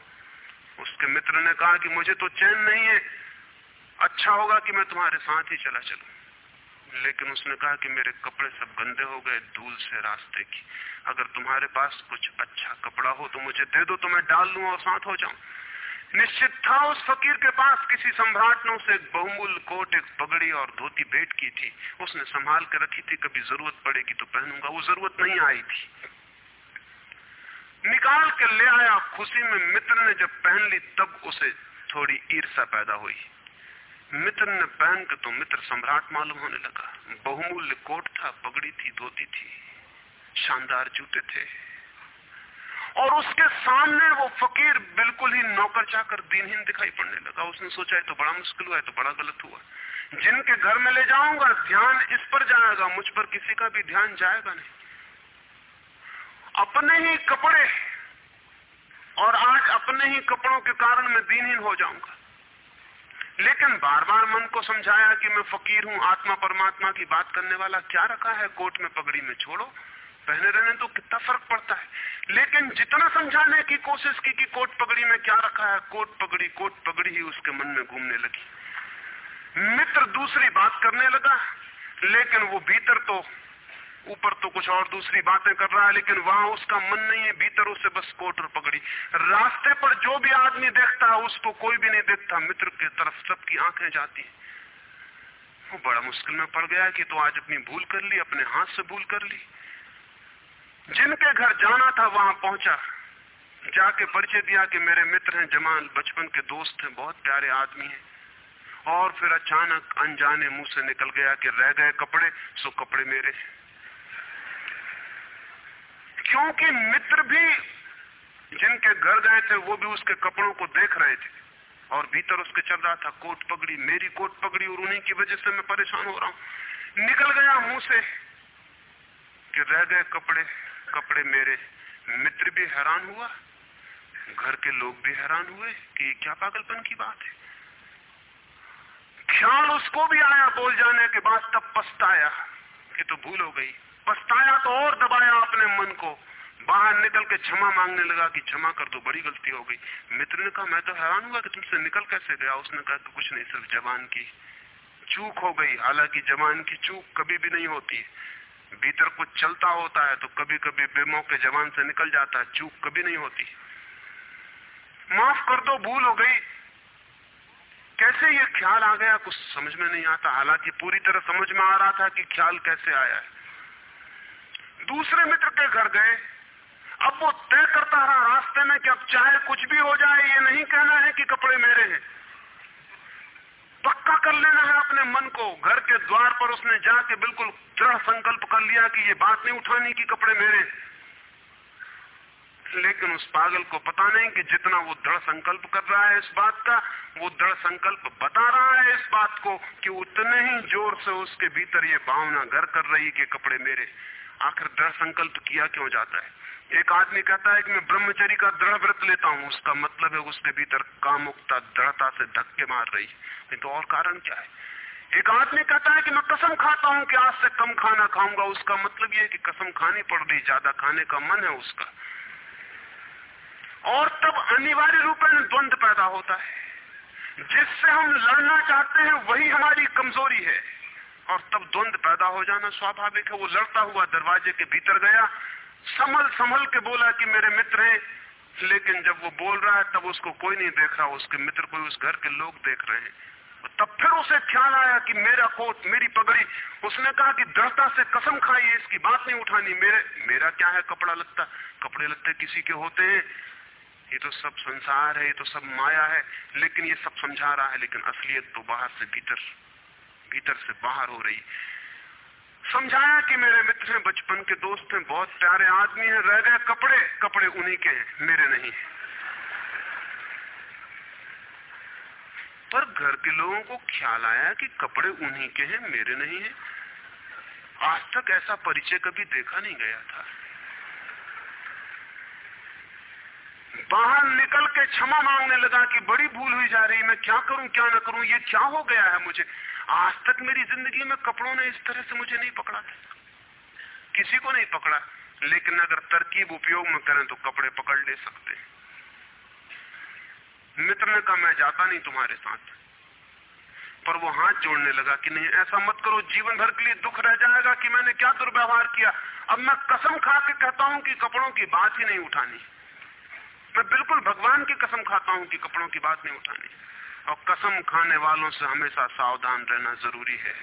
उसके मित्र ने कहा कि मुझे तो चैन नहीं है। अच्छा होगा कि मैं तुम्हारे साथ ही चला चलू। लेकिन उसने कहा कि मेरे कपड़े सब गंदे हो गए, धूल से रास्ते की। अगर तुम्हारे पास कुछ अच्छा कपड़ा हो तो मुझे दे दो तो मैं डाल लू और साथ हो जाऊँ। निश्चित था उस फकीर के पास किसी सम्राट ने उसे एक बहुमूल्य कोट, एक पगड़ी और धोती भेंट की थी। उसने संभाल के रखी थी, कभी ज़रूरत पड़ेगी तो पहनूँगा, वो ज़रूरत नहीं आई थी। निकाल के ले आया, खुशी में मित्र ने जब पहन ली, तब उसे थोड़ी ईर्षा पैदा हुई। मित्र ने पहन के तो मित्र सम्राट मालूम होने लगा। बहुमूल्य कोट था, पगड़ी थी, धोती थी। शानदार जूते थे। और उसके सामने वो फकीर बिल्कुल ही नौकर चाकर दिनहीन दिखाई पड़ने लगा। उसने सोचा है तो बड़ा मुश्किल हुआ है तो बड़ा गलत हुआ। जिनके घर में ले जाऊँगा, ध्यान इस पर जाएगा, मुझ पर किसी का भी ध्यान जाएगा नहीं। अपने ही कपड़े और आज अपने ही कपड़ों के कारण मैं दिनहीन हो जाऊँगा। लेकिन बार बार मन को समझाया कि मैं फकीर हूँ, आत्मा परमात्मा की बात करने वाला क्या रखा है? कोट में पगड़ी में छोड़ो। पहने रहने तो कितना फ़र्क पड़ता है। लेकिन जितना समझाने की कोशिश की कि कोट पगड़ी में क्या रखा है, कोट पगड़ी कोट पगड़ी ही उसके मन में घूमने लगी। मित्र दूसरी बात करने लगा, लेकिन वो भीतर तो ऊपर तो कुछ और दूसरी बातें कर रहा है, लेकिन वहाँ उसका मन नहीं है, भीतर उसे बस कोट और पकड़ी रास्ते पर जो भी आदमी देखता है, उसको कोई भी नहीं देखता। मित्र की तरफ़ सबकी आँखें जाती वो बड़ा मुश्किल में पड़ गया कि तो आज अपनी भूल कर ली, अपने हाथ से भूल कर ली। जिनके घर जाना था, वहाँ पहुँचा। जाके परिचय दिया कि मेरे मित्र हैं, जमाल। बचपन के दोस्त हैं, बहुत प्यारे आदमी हैं। और फिर अचानक अनजाने मुँह से निकल गया कि रह गए कपड़े, सो कपड़े मेरे हैं। क्योंकि मित्र भी जिनके घर गए थे, वो भी उसके कपड़ों को देख रहे थे। और भीतर उसके चल रहा था, कोट पगड़ी, मेरी कोट पगड़ी और उन्हीं की वजह से मैं परेशान हो रहा हूँ। निकल गया मुँह से कि रह गए कपड़े कपड़े मेरे। मित्र भी हैरान हुआ, घर के लोग भी हैरान हुए कि क्या पागलपन की बात है। ख्याल उसको भी आया बोल जाने के बाद तब पछताया कि तो भूल हो गई। पछताया तो और दबाया अपने मन को। बाहर निकल के क्षमा मांगने लगा कि क्षमा कर दो, बड़ी गलती हो गई। मित्र ने कहा, मैं तो हैरान हुआ कि तुमसे निकल कैसे गया? उसने कहा कि कुछ नहीं, सिर्फ़ जवान की चूक हो गई। हालाँकि जवान की चूक कभी भी नहीं होती। भीतर कुछ चलता होता है तो कभी कभी बेमौके जवान से निकल जाता है। चूक कभी नहीं होती। माफ़ कर दो, भूल हो गई। कैसे ये ख्याल आ गया? कुछ समझ में नहीं आता। हालाँकि पूरी तरह समझ में आ रहा था कि ख्याल कैसे आया है। दूसरे मित्र के घर गए। अब वो तय करता रहा रास्ते में कि अब चाहे कुछ भी हो जाए, ये नहीं कहना है कि कपड़े मेरे हैं। पक्का कर लेना है अपने मन को। घर के द्वार पर उसने जाके बिल्कुल दृढ़ संकल्प कर लिया कि ये बात नहीं उठानी कि कपड़े मेरे लेकिन उस पागल को पता नहीं कि जितना वो दृढ़ संकल्प कर रहा है इस बात का, वो दृढ़ संकल्प बता रहा है इस बात को कि उतने ही ज़ोर से उसके भीतर ये भावना घर कर रही कि कपड़े मेरे आखिर दृढ़ संकल्प किया क्यों जाता है? एक आदमी कहता है कि मैं ब्रह्मचरी का दृढ़ व्रत लेता हूँ, उसका मतलब है उसके भीतर कामुकता दृढ़ता से धक्के मार रही नहीं तो और कारण क्या है? एक आदमी कहता है कि मैं कसम खाता हूँ कि आज से कम खाना खाऊँगा, उसका मतलब यह कि कसम खानी पड़ रही, ज़्यादा खाने का मन है उसका। और तब अनिवार्य रूप में द्वंद पैदा होता है। जिससे हम लड़ना चाहते हैं, वही हमारी कमज़ोरी है। और तब द्वंद पैदा हो जाना स्वाभाविक है। वो लड़ता हुआ दरवाजे के भीतर गया। संभल संभल के बोला कि मेरे मित्र हैं। लेकिन जब वो बोल रहा है, तब उसको कोई नहीं देख रहा। उसके मित्र कोई उस घर के लोग देख रहे हैं। तब फिर उसे ख्याल आया कि मेरा कोट, मेरी पगड़ी, उसने कहा कि दृढ़ता से कसम खाई, इसकी बात नहीं उठानी। मेरे, मेरा क्या है कपड़ा लगता? कपड़े लगते किसी के होते हैं। ये तो सब संसार है, ये तो सब माया है। लेकिन ये सब समझा रहा है, लेकिन असलियत तो बाहर से भीतर भीतर से बाहर हो रही। समझाया कि मेरे मित्र हैं, बचपन के दोस्त हैं, बहुत प्यारे आदमी हैं, रह गए कपड़े। कपड़े उन्हीं के हैं, मेरे नहीं पर घर के लोगों को ख्याल आया कि कपड़े उन्हीं के हैं, मेरे नहीं है। आज तक ऐसा परिचय कभी देखा नहीं गया था। बाहर निकल के क्षमा मांगने लगा कि बड़ी भूल हुई जा रही, मैं क्या करूँ, क्या ना करूँ, ये क्या हो गया है मुझे? आज तक मेरी ज़िंदगी में कपड़ों ने इस तरह से मुझे नहीं पकड़ा था। किसी को नहीं पकड़ा, लेकिन अगर तरकीब उपयोग में करें तो कपड़े पकड़ ले सकते मित्र ने कहा मैं जाता नहीं तुम्हारे साथ। पर वो हाथ जोड़ने लगा कि नहीं, ऐसा मत करो, जीवन भर के लिए दुख रह जाएगा कि मैंने क्या दुर्व्यवहार किया। अब मैं कसम खा के कहता हूँ कि कपड़ों की बात ही नहीं उठानी। मैं बिल्कुल भगवान की कसम खाता हूँ कि कपड़ों की बात नहीं उठानी। और कसम खाने वालों से हमेशा सावधान रहना ज़रूरी है।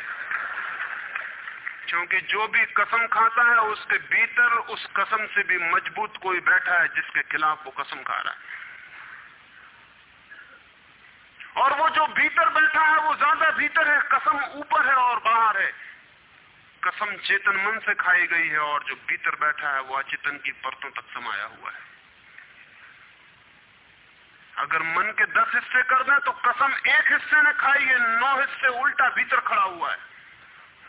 क्योंकि जो भी कसम खाता है, उसके भीतर, उस कसम से भी मज़बूत कोई बैठा है जिसके खिलाफ वो कसम खा रहा है। और वो जो भीतर बैठा है, वो ज़्यादा भीतर है, कसम ऊपर है और बाहर है। कसम चेतन मन से खाई गई है और जो भीतर बैठा है, वो अचेतन की परतों तक समाया हुआ है। अगर मन के दस हिस्से कर दें तो कसम एक हिस्से ने खाई है, नौ हिस्से उल्टा भीतर खड़ा हुआ है।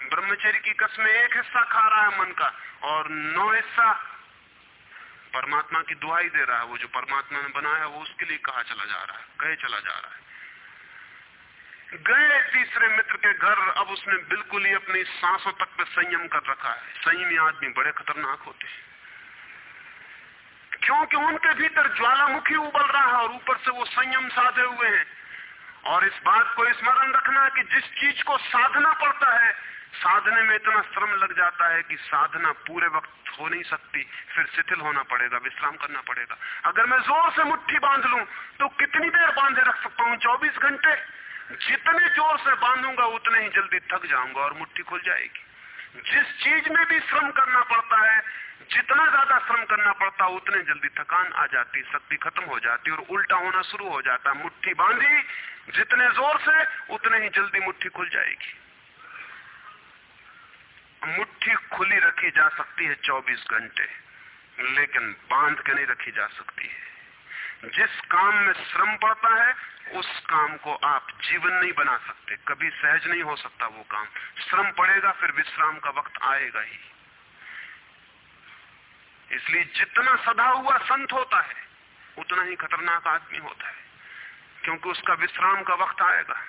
ब्रह्मचर्य की कसम एक हिस्सा खा रहा है मन का, और नौ हिस्सा परमात्मा की दुआई दे रहा है। वो जो परमात्मा ने बनाया, वो उसके लिए कहा चला जा रहा है, कहे चला जा रहा है। गए तीसरे मित्र के घर, अब उसने बिल्कुल ही अपनी सांसों तक पे संयम कर रखा है। संयमी आदमी, बड़े खतरनाक होते हैं। क्योंकि उनके भीतर ज्वालामुखी उबल रहा है और ऊपर से वो संयम साधे हुए हैं। और इस बात को स्मरण रखना कि जिस चीज़ को साधना पड़ता है, साधने में इतना श्रम लग जाता है कि साधना पूरे वक्त हो नहीं सकती, फिर शिथिल होना पड़ेगा, विश्राम करना पड़ेगा। अगर मैं ज़ोर से मुट्ठी बाँध लूँ तो कितनी देर बांधे रख सकता हूँ? चौबीस घंटे? जितने ज़ोर से बांधूँगा, उतने ही जल्दी थक जाऊँगा और मुट्ठी खुल जाएगी। जिस चीज़ में भी श्रम करना पड़ता है जितना ज़्यादा श्रम करना पड़ता, उतने जल्दी थकान आ जाती, शक्ति खत्म हो जाती और उल्टा होना शुरू हो जाता। मुट्ठी बांधी, जितने ज़ोर से, उतने ही जल्दी मुट्ठी खुल जाएगी। मुट्ठी खुली रखी जा सकती है 24 घंटे, लेकिन बाँध के नहीं रखी जा सकती है। जिस काम में श्रम पड़ता है, उस काम को आप जीवन नहीं बना सकते। कभी सहज नहीं हो सकता वो काम। श्रम पड़ेगा, फिर विश्राम का वक्त आएगा ही। इसलिए जितना सदा हुआ संत होता है, उतना ही खतरनाक आदमी होता है। क्योंकि उसका विश्राम का वक्त आएगा।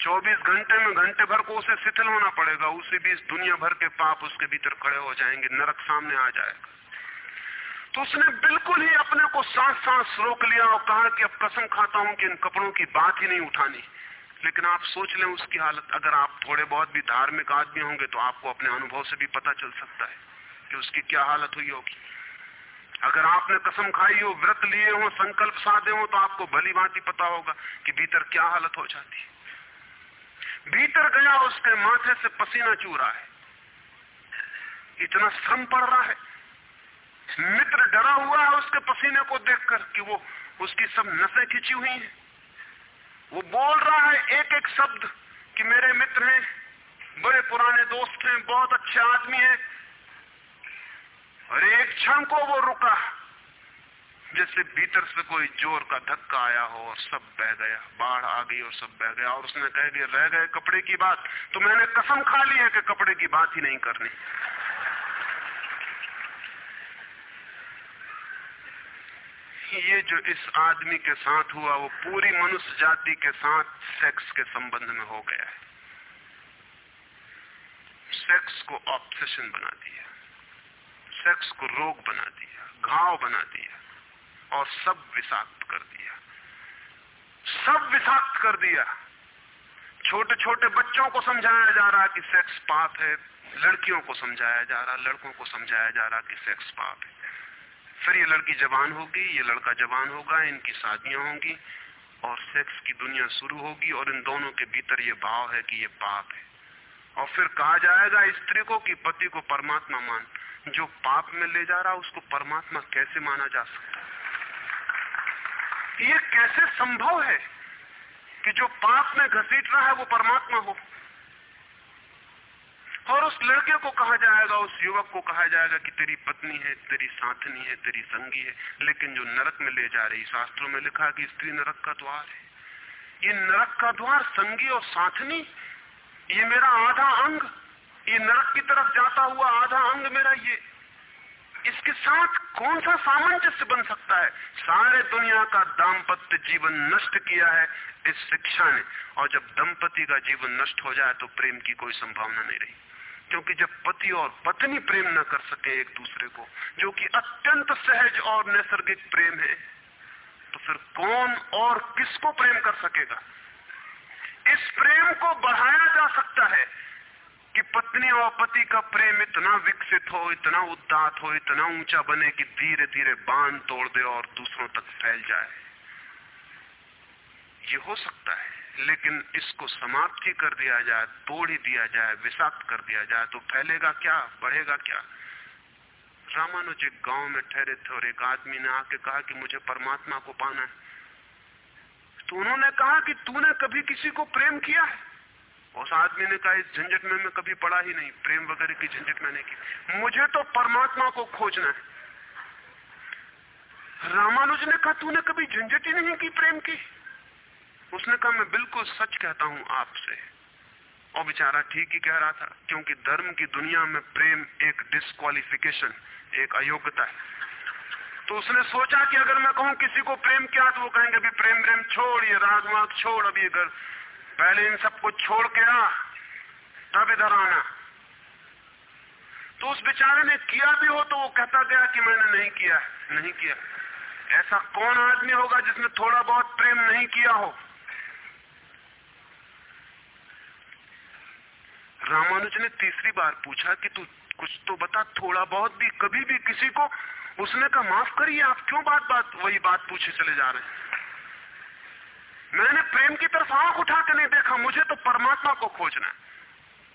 24 घंटे में घंटे भर को उसे शिथिल होना पड़ेगा, उसी बीच दुनिया भर के पाप उसके भीतर खड़े हो जाएँगे, नरक सामने आ जाएगा। तो उसने बिल्कुल ही अपने को सांस सांस रोक लिया और कहा कि अब कसम खाता हूँ कि इन कपड़ों की बात ही नहीं उठानी। लेकिन आप सोच लें उसकी हालत, अगर आप थोड़े बहुत भी धार्मिक आदमी होंगे तो आपको अपने अनुभव से भी पता चल सकता है। कि उसकी क्या हालत हुई होगी। अगर आपने कसम खाई हो, व्रत लिए हो, संकल्प साधे हो तो आपको भली भांति पता होगा कि भीतर क्या हालत हो जाती है। भीतर गया, उसके माथे से पसीना चू रहा है। इतना श्रम पड़ रहा है। मित्र डरा हुआ है उसके पसीने को देखकर कि वो, उसकी सब नसें खिंची हुई हैं। वो बोल रहा है एक एक शब्द कि मेरे मित्र हैं, बड़े पुराने दोस्त हैं, बहुत अच्छे आदमी हैं और एक क्षण को वो रुका जैसे भीतर से कोई ज़ोर का धक्का आया हो और सब बह गया, बाढ़ आ गई और सब बह गया। और उसने कह दिया, रह गए कपड़े की बात तो मैंने कसम खा ली है कि कपड़े की बात ही नहीं करनी। ये जो इस आदमी के साथ हुआ, वो पूरी मनुष्य जाति के साथ सेक्स के संबंध में हो गया है। सेक्स को ऑब्सेशन बना दिया। सेक्स को रोग बना दिया, घाव बना दिया, और सब विषाक्त कर दिया। सब विषाक्त कर दिया। छोटे छोटे बच्चों को समझाया जा रहा कि सेक्स पाप है, लड़कियों को समझाया जा रहा, लड़कों को समझाया जा रहा कि सेक्स पाप है। फिर ये लड़की जवान होगी, ये लड़का जवान होगा, इनकी शादियाँ होंगी, और सेक्स की दुनिया शुरू होगी, और इन दोनों के भीतर ये भाव है कि ये पाप है। और फिर कहा जाएगा स्त्री को कि पति को परमात्मा मान जो पाप में ले जा रहा, उसको परमात्मा कैसे माना जा सकता ये कैसे संभव है कि जो पाप में घसीट रहा है, वो परमात्मा हो? और उस लड़के को कहा जाएगा, उस युवक को कहा जाएगा कि तेरी पत्नी है, तेरी साथनी है, तेरी संगी है, लेकिन जो नरक में ले जा रही, शास्त्रों में लिखा कि स्त्री नरक का द्वार है। ये नरक का द्वार संगी और साथनी, ये मेरा आधा अंग ये नरक की तरफ़ जाता हुआ आधा अंग मेरा ये। इसके साथ कौन सा सामंजस्य बन सकता है? सारे दुनिया का दाम्पत्य जीवन नष्ट किया है इस शिक्षा ने। और जब दंपति का जीवन नष्ट हो जाए तो प्रेम की कोई संभावना नहीं रही। क्योंकि जब पति और पत्नी प्रेम न कर सके एक दूसरे को, जो कि अत्यंत सहज और नैसर्गिक प्रेम है तो फिर कौन और किसको प्रेम कर सकेगा? इस प्रेम को बढ़ाया जा सकता है। कि पत्नी और पति का प्रेम इतना विकसित हो, इतना उदात हो, इतना ऊँचा बने कि धीरे धीरे बाँध तोड़ दे और दूसरों तक फैल जाए। ये हो सकता है, लेकिन इसको समाप्त कर दिया जाए, तोड़ ही दिया जाए, विषाक्त कर दिया जाए तो फैलेगा क्या, बढ़ेगा क्या? रामानुज एक गाँव में ठहरे थे और एक आदमी ने आके कहा कि मुझे परमात्मा को पाना है। तो उन्होंने कहा कि तूने कभी किसी को प्रेम किया है? उस आदमी ने कहा, इस झंझट में मैं कभी पढ़ा ही नहीं, प्रेम वगैरह की झंझट मैंने की। मुझे तो परमात्मा को खोजना है। रामानुज ने कहा, तूने कभी झंझट ही नहीं की प्रेम की? उसने कहा, मैं बिल्कुल सच कहता हूँ आपसे। और बेचारा ठीक ही कह रहा था, क्योंकि धर्म की दुनिया में प्रेम एक डिस्कालिफिकेशन एक अयोग्यता है। तो उसने सोचा कि अगर मैं कहूँ किसी को प्रेम क्या तो वो कहेंगे, अभी प्रेम प्रेम छोड़, ये राग वाग छोड़, अभी अगर पहले इन सबको छोड़ के आ, तब इधर आना। तो उस बेचारे ने किया भी हो तो वो कहता गया कि मैंने नहीं किया नहीं किया ऐसा कौन आदमी होगा जिसने थोड़ा बहुत प्रेम नहीं किया हो? रामानुज ने तीसरी बार पूछा कि तू कुछ तो बता, थोड़ा बहुत भी, कभी भी किसी को, उसने कहा, माफ़ करिए, आप क्यों बात बात वही बात पूछे चले जा रहे हैं? मैंने प्रेम की तरफ़ आँख उठा के नहीं देखा, मुझे तो परमात्मा को खोजना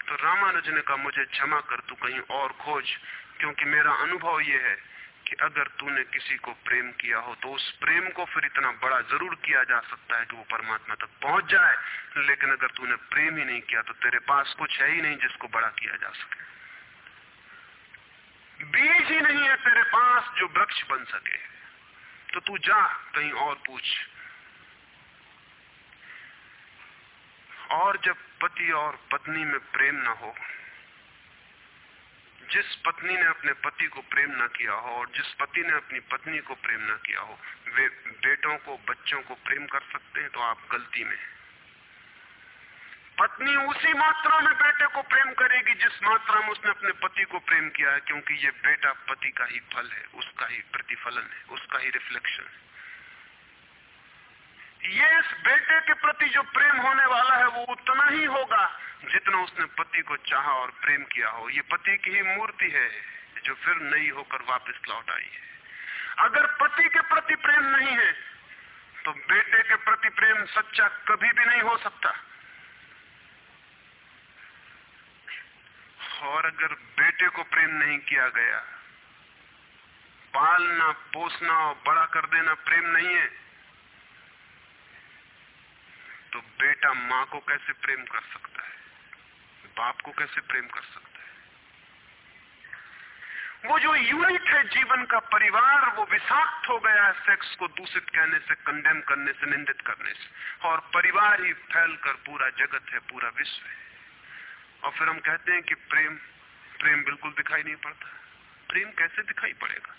तो रामानुज ने कहा, मुझे क्षमा कर, तू कहीं और खोज, क्योंकि मेरा अनुभव यह है कि अगर तूने किसी को प्रेम किया हो तो उस प्रेम को फिर इतना बड़ा ज़रूर किया जा सकता है कि वो परमात्मा तक पहुँच जाए। लेकिन अगर तूने प्रेम ही नहीं किया तो तेरे पास कुछ है ही नहीं जिसको बड़ा किया जा सके। बीज ही नहीं है तेरे पास जो वृक्ष बन सके। तो तू जा, कहीं और पूछ। और जब पति और पत्नी में प्रेम न हो, जिस पत्नी ने अपने पति को प्रेम न किया हो और जिस पति ने अपनी पत्नी को प्रेम न किया हो, वे बेटों को, बच्चों को प्रेम कर सकते हैं तो आप गलती में पत्नी उसी मात्रा में बेटे को प्रेम करेगी जिस मात्रा में उसने अपने पति को प्रेम किया है, क्योंकि ये बेटा पति का ही फल है, उसका ही प्रतिफलन है, उसका ही रिफ्लेक्शन है। ये इस बेटे के प्रति जो प्रेम होने वाला है, वो उतना ही होगा जितना उसने पति को चाहा और प्रेम किया हो। ये पति की ही मूर्ति है, जो फिर नई होकर वापस लौट आई है। अगर पति के प्रति प्रेम नहीं है तो बेटे के प्रति प्रेम सच्चा कभी भी नहीं हो सकता। और अगर बेटे को प्रेम नहीं किया गया, पालना, पोसना और बड़ा कर देना प्रेम नहीं है तो बेटा माँ को कैसे प्रेम कर सकता है? बाप को कैसे प्रेम कर सकता है? वो जो यूनिट है जीवन का परिवार, वो विषाक्त हो गया है सेक्स को दूषित कहने से कंडेम करने से, निंदित करने से। और परिवार ही फैलकर पूरा जगत है, पूरा विश्व है। और फिर हम कहते हैं कि प्रेम प्रेम बिल्कुल दिखाई नहीं पड़ता। प्रेम कैसे दिखाई पड़ेगा?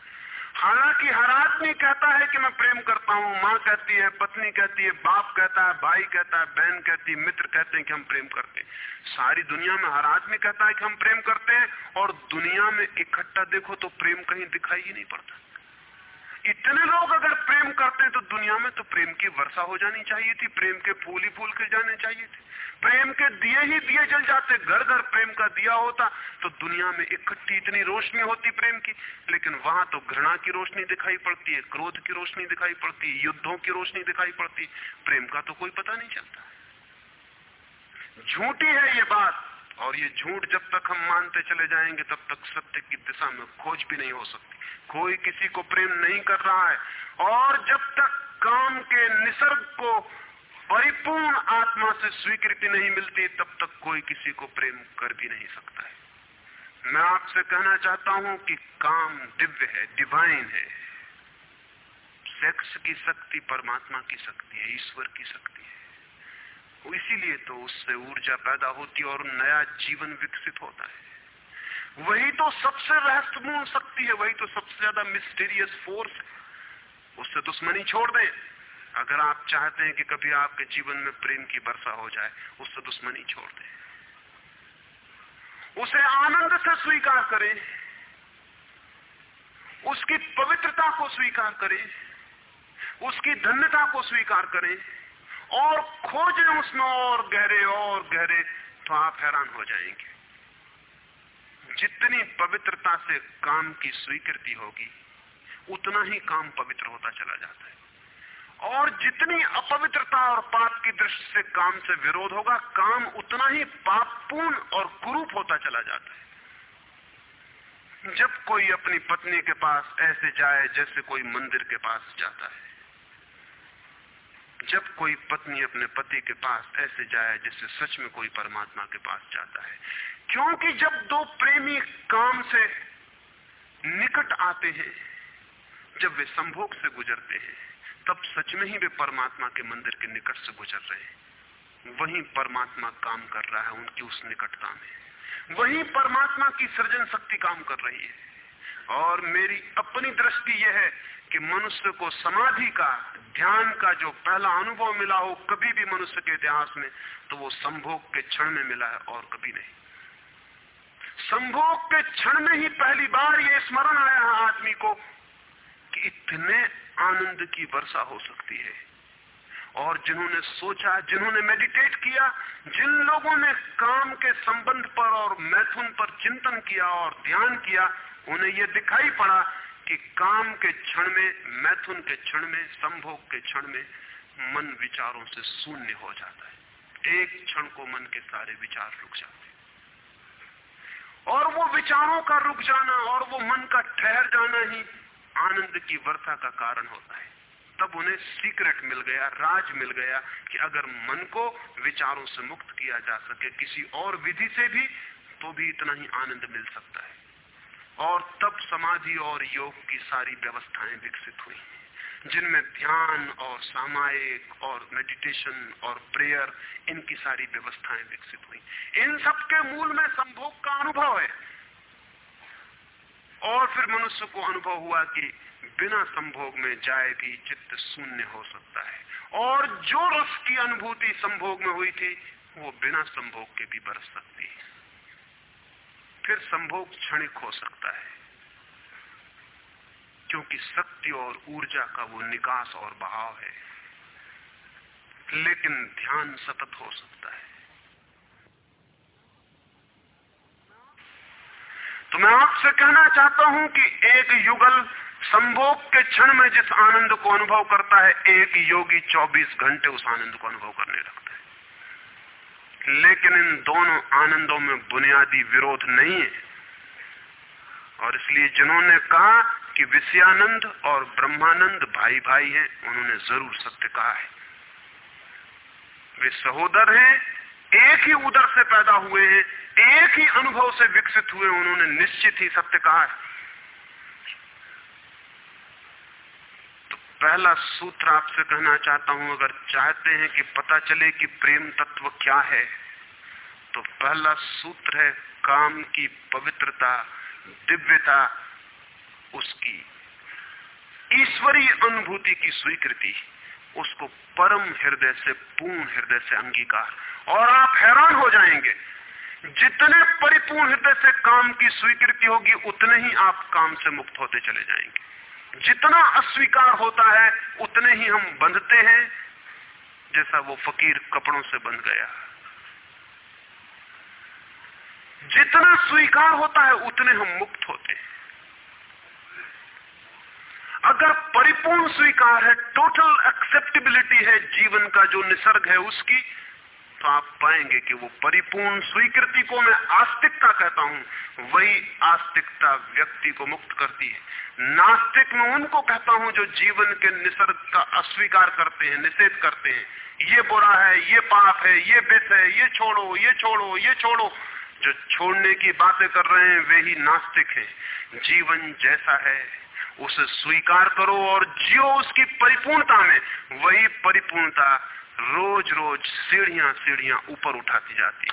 हालाँकि हर आदमी कहता है कि मैं प्रेम करता हूँ। माँ कहती है, पत्नी कहती है, बाप कहता है, भाई कहता है, बहन कहती है, मित्र कहते हैं कि हम प्रेम करते हैं। सारी दुनिया में हर आदमी कहता है कि हम प्रेम करते हैं और दुनिया में इकट्ठा देखो तो प्रेम कहीं दिखाई ही नहीं पड़ता। इतने लोग अगर प्रेम करते हैं तो दुनिया में तो प्रेम की वर्षा हो जानी चाहिए थी, प्रेम के फूल ही फूल खिल जाने चाहिए थे। प्रेम के दिए ही दिए जल जाते घर घर प्रेम का दिया होता तो दुनिया में इकट्ठी इतनी रोशनी होती प्रेम की। लेकिन वहाँ तो घृणा की रोशनी दिखाई पड़ती है, क्रोध की रोशनी दिखाई पड़ती है, युद्धों की रोशनी दिखाई पड़ती प्रेम का तो कोई पता नहीं चलता। झूठी है ये बात। और ये झूठ जब तक हम मानते चले जाएँगे, तब तक सत्य की दिशा में खोज भी नहीं हो सकती। कोई किसी को प्रेम नहीं कर रहा है। और जब तक काम के निसर्ग को परिपूर्ण आत्मा से स्वीकृति नहीं मिलती, तब तक कोई किसी को प्रेम कर भी नहीं सकता है। मैं आपसे कहना चाहता हूँ कि काम दिव्य है डिवाइन है। सेक्स की शक्ति परमात्मा की शक्ति है, ईश्वर की शक्ति है। इसीलिए तो उससे ऊर्जा पैदा होती और नया जीवन विकसित होता है। वही तो सबसे रहस्यपूर्ण शक्ति है, वही तो सबसे ज़्यादा मिस्टीरियस फोर्स है। उससे दुश्मनी छोड़ दें। अगर आप चाहते हैं कि कभी आपके जीवन में प्रेम की वर्षा हो जाए, उससे दुश्मनी छोड़ दें। उसे आनंद से स्वीकार करें। उसकी पवित्रता को स्वीकार करें। उसकी धन्यता को स्वीकार करें। और खोजें उसमें और गहरे और गहरे तो आप हैरान हो जाएँगे। जितनी पवित्रता से काम की स्वीकृति होगी, उतना ही काम पवित्र होता चला जाता है। और जितनी अपवित्रता और पाप की दृष्टि से काम से विरोध होगा, काम उतना ही पापपूर्ण और कुरूप होता चला जाता है। जब कोई अपनी पत्नी के पास ऐसे जाए जैसे कोई मंदिर के पास जाता है जब कोई पत्नी अपने पति के पास ऐसे जाए जैसे सच में कोई परमात्मा के पास जाता है, क्योंकि जब दो प्रेमी काम से निकट आते हैं, जब वे संभोग से गुजरते हैं, तब सच में ही वे परमात्मा के मंदिर के निकट से गुजर रहे हैं। वहीं परमात्मा काम कर रहा है उनकी उस निकटता में। वहीं परमात्मा की सृजन शक्ति काम कर रही है। और मेरी अपनी दृष्टि यह है कि मनुष्य को समाधि का, ध्यान का जो पहला अनुभव मिला हो कभी भी मनुष्य के इतिहास में तो वो संभोग के क्षण में मिला है और कभी नहीं। संभोग के क्षण में ही पहली बार ये स्मरण आया है आदमी को कि इतने आनंद की वर्षा हो सकती है। और जिन्होंने सोचा, जिन्होंने मेडिटेट किया, जिन लोगों ने काम के संबंध पर और मैथुन पर चिंतन किया और ध्यान किया, उन्हें यह दिखाई पड़ा कि काम के क्षण में, मैथुन के क्षण में, संभोग के क्षण में मन विचारों से शून्य हो जाता है। एक क्षण को मन के सारे विचार रुक जाते हैं। और वो विचारों का रुक जाना और वो मन का ठहर जाना ही आनंद की वर्षा का कारण होता है। तब उन्हें सीक्रेट मिल गया, राज मिल गया कि अगर मन को विचारों से मुक्त किया जा सके किसी और विधि से भी तो भी इतना ही आनंद मिल सकता है। और तब समाधि और योग की सारी व्यवस्थाएँ विकसित हुई। जिनमें ध्यान और सामायिक और मेडिटेशन और प्रेयर इनकी सारी व्यवस्थाएँ विकसित हुई। इन सब के मूल में संभोग का अनुभव है। और फिर मनुष्य को अनुभव हुआ कि बिना संभोग में जाए भी चित्त शून्य हो सकता है। और जो रस की अनुभूति संभोग में हुई थी, वो बिना संभोग के भी बरस सकती है। फिर संभोग क्षणिक हो सकता है। क्योंकि शक्ति और ऊर्जा का वो निकास और बहाव है। लेकिन ध्यान सतत हो सकता है। तो मैं आपसे कहना चाहता हूँ कि एक युगल संभोग के क्षण में जिस आनंद को अनुभव करता है, एक योगी 24 घंटे उस आनंद को अनुभव करने लगता लेकिन इन दोनों आनंदों में बुनियादी विरोध नहीं है। और इसलिए जिन्होंने कहा कि विषयानंद और ब्रह्मानंद भाई भाई हैं, उन्होंने ज़रूर सत्य कहा है। वे सहोदर हैं, एक ही उदर से पैदा हुए हैं, एक ही अनुभव से विकसित हुए उन्होंने निश्चित ही सत्य कहा है तो पहला सूत्र आपसे कहना चाहता हूँ, अगर चाहते हैं कि पता चले कि प्रेम तत्व क्या है तो पहला सूत्र है काम की पवित्रता, दिव्यता उसकी। ईश्वरीय अनुभूति की स्वीकृति, उसको परम हृदय से, पूर्ण हृदय से अंगीकार। और आप हैरान हो जाएँगे, जितने परिपूर्ण हृदय से काम की स्वीकृति होगी, उतने ही आप काम से मुक्त होते चले जाएँगे। जितना अस्वीकार होता है, उतने ही हम बंधते हैं, जैसा वो फकीर कपड़ों से बंध गया। जितना स्वीकार होता है, उतने हम मुक्त होते हैं। अगर परिपूर्ण स्वीकार है टोटल एक्सेप्टेबिलिटी है जीवन का जो निसर्ग है उसकी तो आप पाएँगे कि वो परिपूर्ण स्वीकृति को मैं आस्तिकता कहता हूँ। वही आस्तिकता व्यक्ति को मुक्त करती है। नास्तिक में उनको कहता हूँ जो जीवन के निसर्ग का अस्वीकार करते हैं, निषेध करते हैं। ये बुरा है, ये पाप है, ये बिस है, ये छोड़ो ये छोड़ो ये छोड़ो। जो छोड़ने की बातें कर रहे हैं, वे ही नास्तिक हैं। जीवन जैसा है, उसे स्वीकार करो और जियो उसकी परिपूर्णता में। वही परिपूर्णता रोज रोज सीढ़ियाँ सीढ़ियाँ ऊपर उठाती जाती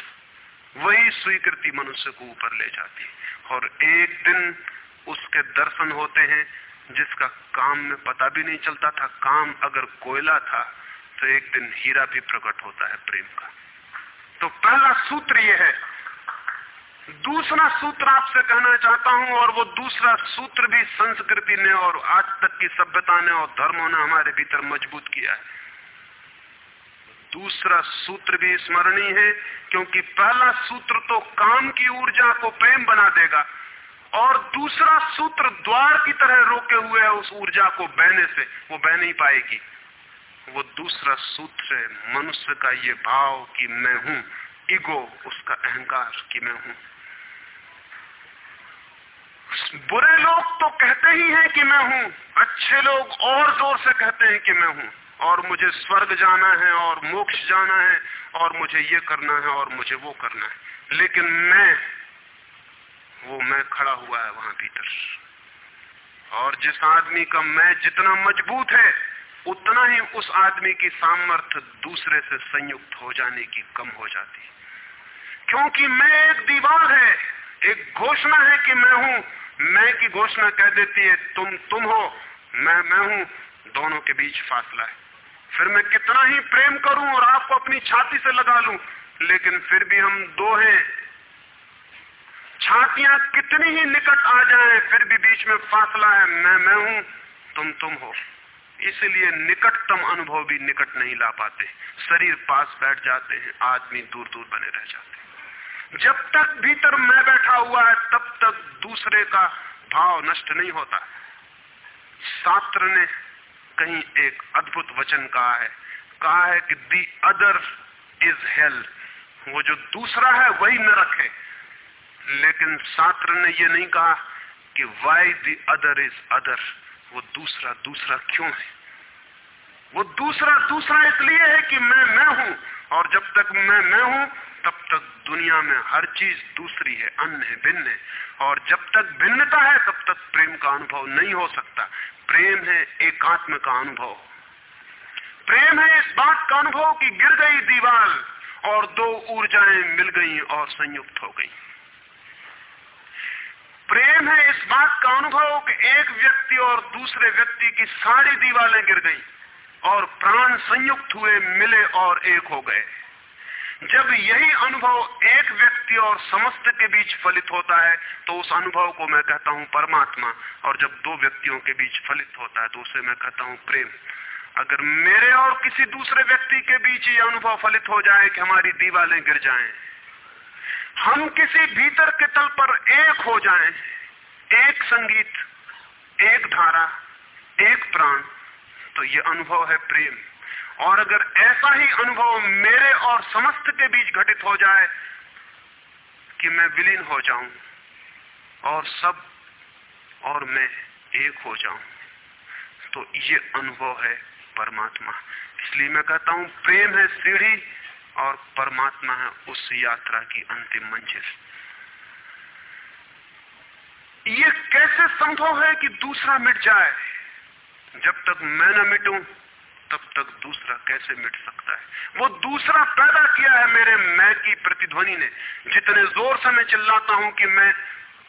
वही स्वीकृति मनुष्य को ऊपर ले जाती और एक दिन उसके दर्शन होते हैं, जिसका काम में पता भी नहीं चलता था। काम अगर कोयला था तो एक दिन हीरा भी प्रकट होता है प्रेम का। तो पहला सूत्र यह है। दूसरा सूत्र आपसे कहना चाहता हूँ, और वो दूसरा सूत्र भी संस्कृति ने और आज तक की सभ्यता ने और धर्मों ने हमारे भीतर मज़बूत किया है। दूसरा सूत्र भी स्मरणीय है, क्योंकि पहला सूत्र तो काम की ऊर्जा को प्रेम बना देगा, और दूसरा सूत्र द्वार की तरह रोके हुए है उस ऊर्जा को बहने से, वो बह नहीं पाएगी। वो दूसरा सूत्र है, मनुष्य का ये भाव कि मैं हूँ, ईगो, उसका अहंकार कि मैं हूँ। बुरे लोग तो कहते ही हैं कि मैं हूँ, अच्छे लोग और ज़ोर से कहते हैं कि मैं हूँ। और मुझे स्वर्ग जाना है और मोक्ष जाना है और मुझे ये करना है और मुझे वो करना है। लेकिन मैं, वो मैं खड़ा हुआ है वहाँ भीतर। और जिस आदमी का मैं जितना मज़बूत है, उतना ही उस आदमी की सामर्थ्य दूसरे से संयुक्त हो जाने की कम हो जाती क्योंकि मैं एक दीवार है, एक घोषणा है कि मैं हूँ। मैं की घोषणा कह देती है, तुम तुम हो, मैं मैं हूँ। दोनों के बीच फासला है। फिर मैं कितना ही प्रेम करूँ और आपको अपनी छाती से लगा लूँ, लेकिन फिर भी हम दो हैं। छातियाँ कितनी ही निकट आ जाए, फिर भी बीच में फासला है, मैं मैं हूँ, तुम तुम हो। इसलिए निकटतम अनुभव भी निकट नहीं ला पाते। शरीर पास बैठ जाते हैं, आदमी दूर दूर बने रह जाते हैं। जब तक भीतर मैं बैठा हुआ है, तब तक दूसरे का भाव नष्ट नहीं होता। शास्त्र ने कहीं एक अद्भुत वचन कहा है। कहा है कि दी अदर इज़ हेल वो जो दूसरा है, वही नरक है। लेकिन शास्त्र ने ये नहीं कहा कि why the other is other वो दूसरा दूसरा क्यों है? वो दूसरा दूसरा इसलिए है कि मैं मैं हूँ। और जब तक मैं मैं हूँ तब तक दुनिया में हर चीज़ दूसरी है, अन्य है, भिन्न है। और जब तक भिन्नता है, तब तक प्रेम का अनुभव नहीं हो सकता। प्रेम है एकात्म का अनुभव। प्रेम है इस बात का अनुभव कि गिर गई दीवार और दो ऊर्जाएँ मिल गई और संयुक्त हो गई। प्रेम है इस बात का अनुभव कि एक व्यक्ति और दूसरे व्यक्ति की सारी दीवारें गिर गई और प्राण संयुक्त हुए, मिले और एक हो गए। जब यही अनुभव एक व्यक्ति और समस्त के बीच फलित होता है तो उस अनुभव को मैं कहता हूँ परमात्मा। और जब दो व्यक्तियों के बीच फलित होता है तो उसे मैं कहता हूँ प्रेम। अगर मेरे और किसी दूसरे व्यक्ति के बीच ये अनुभव फलित हो जाए कि हमारी दीवारें गिर जाएँ, हम किसी भीतर के तल पर एक हो जाएँ, एक संगीत एक धारा एक प्राण तो ये अनुभव है प्रेम। और अगर ऐसा ही अनुभव मेरे और समस्त के बीच घटित हो जाए कि मैं विलीन हो जाऊँ और सब और मैं एक हो जाऊँ तो ये अनुभव है परमात्मा। इसलिए मैं कहता हूँ, प्रेम है सीढ़ी और परमात्मा है उस यात्रा की अंतिम मंजिल। ये कैसे संभव है कि दूसरा मिट जाए? जब तक मैं न मिटूं तब तक दूसरा कैसे मिट सकता है? वो दूसरा पैदा किया है मेरे मैं की प्रतिध्वनि ने। जितने ज़ोर से मैं चिल्लाता हूँ कि मैं,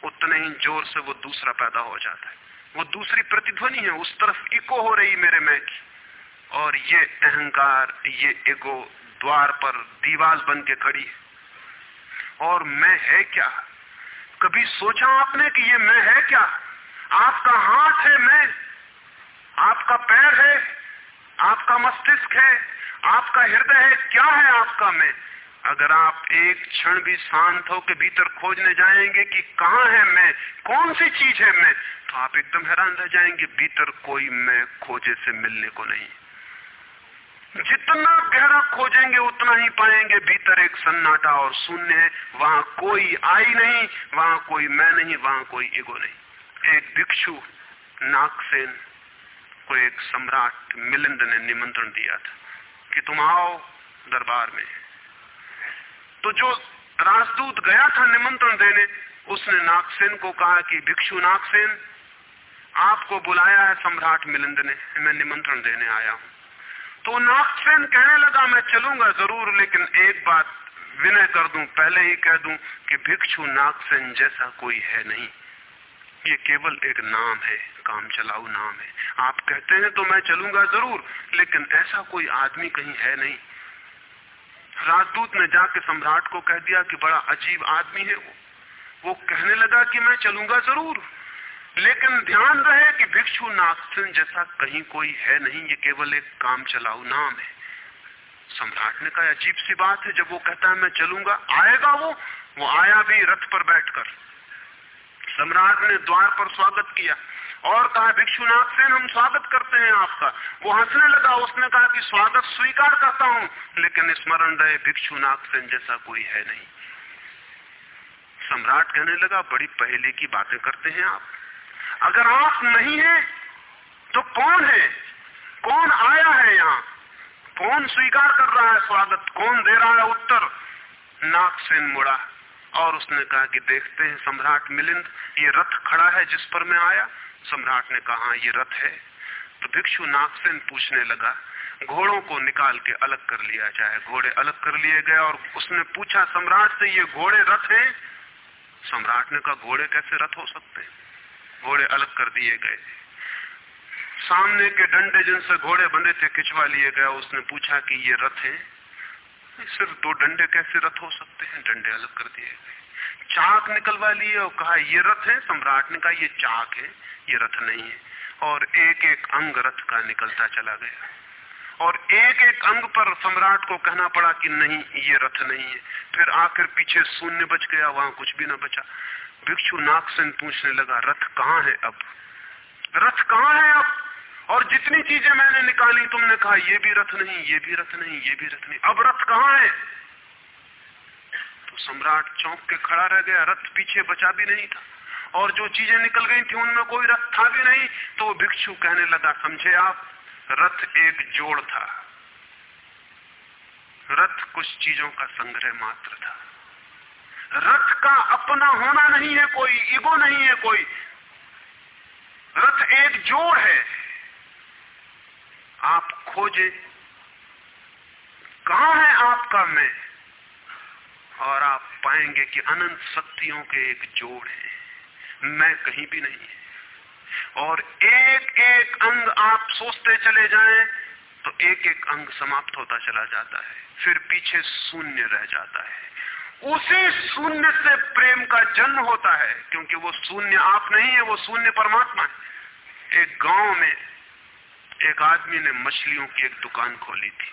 उतने ही ज़ोर से वो दूसरा पैदा हो जाता है। वो दूसरी प्रतिध्वनि है, उस तरफ़ इको हो रही मेरे मैं की। और ये अहंकार, ये ईगो द्वार पर दीवार बन के खड़ी है। और मैं है क्या? कभी सोचा आपने कि ये मैं है क्या? आपका हाथ है मैं, आपका पैर है आपका मस्तिष्क है, आपका हृदय है, क्या है आपका मैं? अगर आप एक क्षण भी शांत हो के भीतर खोजने जाएँगे कि कहा है मैं कौन सी चीज़ है मैं तो आप एकदम हैरान रह जाएँगे, भीतर कोई मैं खोजे से मिलने को नहीं। जितना गहरा खोजेंगे, उतना ही पाएँगे, भीतर एक सन्नाटा और शून्य है, वहाँ कोई आई नहीं, वहाँ कोई मैं नहीं, वहाँ कोई ईगो नहीं। एक भिक्षु, नागसेन को एक सम्राट मिलिंद ने निमंत्रण दिया था कि तुम आओ दरबार में। तो जो राजदूत गया था निमंत्रण देने, उसने नागसेन को कहा कि, भिक्षु नागसेन, आपको बुलाया है सम्राट मिलिंद ने, मैं निमंत्रण देने आया हूँ। तो नागसेन कहने लगा, मैं चलूँगा ज़रूर, लेकिन एक बात विनय कर दूँ, पहले ही कह दूँ कि भिक्षु नागसेन जैसा कोई है नहीं। ये केवल एक नाम है, काम चलाऊ नाम है। आप कहते हैं तो मैं चलूँगा ज़रूर, लेकिन ऐसा कोई आदमी कहीं है नहीं। राजदूत ने जाके सम्राट को कह दिया कि बड़ा अजीब आदमी है वो। वो कहने लगा कि मैं चलूँगा ज़रूर, लेकिन ध्यान रहे कि भिक्षु नागसिन जैसा कहीं कोई है नहीं, ये केवल एक काम चलाऊ नाम है। सम्राट ने कहा, अजीब सी बात है, जब वो कहता है मैं चलूँगा, आएगा वो वो आया भी रथ पर बैठकर। सम्राट ने द्वार पर स्वागत किया और कहा, भिक्षुनाथ सेन हम स्वागत करते हैं आपका। वो हंसने लगा, उसने कहा कि स्वागत स्वीकार करता हूँ, लेकिन स्मरण रहे, भिक्षुनाथ सेन जैसा कोई है नहीं। सम्राट कहने लगा, बड़ी पहले की बातें करते हैं आप। अगर आप नहीं है तो कौन है? कौन आया है यहाँ? कौन स्वीकार कर रहा है स्वागत? कौन दे रहा है उत्तर? नागसेन मुड़ा। और उसने कहा कि देखते हैं सम्राट मिलिंद ये रथ खड़ा है जिस पर मैं आया। सम्राट ने कहा हाँ, ये रथ है। तो भिक्षु नागसेन पूछने लगा घोड़ों को निकाल के अलग कर लिया जाए। घोड़े अलग कर लिए गए और उसने पूछा सम्राट से ये घोड़े रथ हैं? सम्राट ने कहा घोड़े कैसे रथ हो सकते हैं? घोड़े अलग कर दिए गए सामने के डंडे जिनसे घोड़े बंधे थे खिंचवा लिए गए। उसने पूछा कि ये रथ है? सिर्फ़ दो डंडे कैसे रथ हो सकते हैं? डंडे अलग कर दिए गए। चाक निकलवा लिए और कहा, ये रथ है, सम्राट ने कहा, ये चाक है, ये रथ नहीं है। और एक एक अंग रथ का निकलता चला गया। और एक एक अंग पर सम्राट को कहना पड़ा कि नहीं, ये रथ नहीं है। फिर आखिर पीछे शून्य बच गया, वहाँ कुछ भी ना बचा। भिक्षु नागसेन पूछने लगा, रथ कहाँ है अब? रथ कहाँ है अब? और जितनी चीज़ें मैंने निकाली, तुमने कहा, ये भी रथ नहीं, ये भी रथ नहीं, ये भी रथ नहीं। अब रथ कहाँ है? तो सम्राट चौंक के खड़ा रह गया। रथ पीछे बचा भी नहीं था। और जो चीज़ें निकल गई थी, उनमें कोई रथ था भी नहीं। तो वो भिक्षु कहने लगा, समझे आप, रथ एक जोड़ था। रथ कुछ चीज़ों का संग्रह मात्र था। रथ का अपना होना नहीं है कोई, ईगो नहीं है कोई। रथ एक जोड़ है। आप खोजे, कहा है आपका मैं? और आप पाएँगे कि अनंत शक्तियों के एक जोड़ है। मैं कहीं भी नहीं और एक एक अंग आप सोचते चले जाएँ तो एक एक अंग समाप्त होता चला जाता है। फिर पीछे शून्य रह जाता है। उसी शून्य से प्रेम का जन्म होता है, क्योंकि वो शून्य आप नहीं है, वो शून्य परमात्मा है। एक गाँव में एक आदमी ने मछलियों की एक दुकान खोली थी।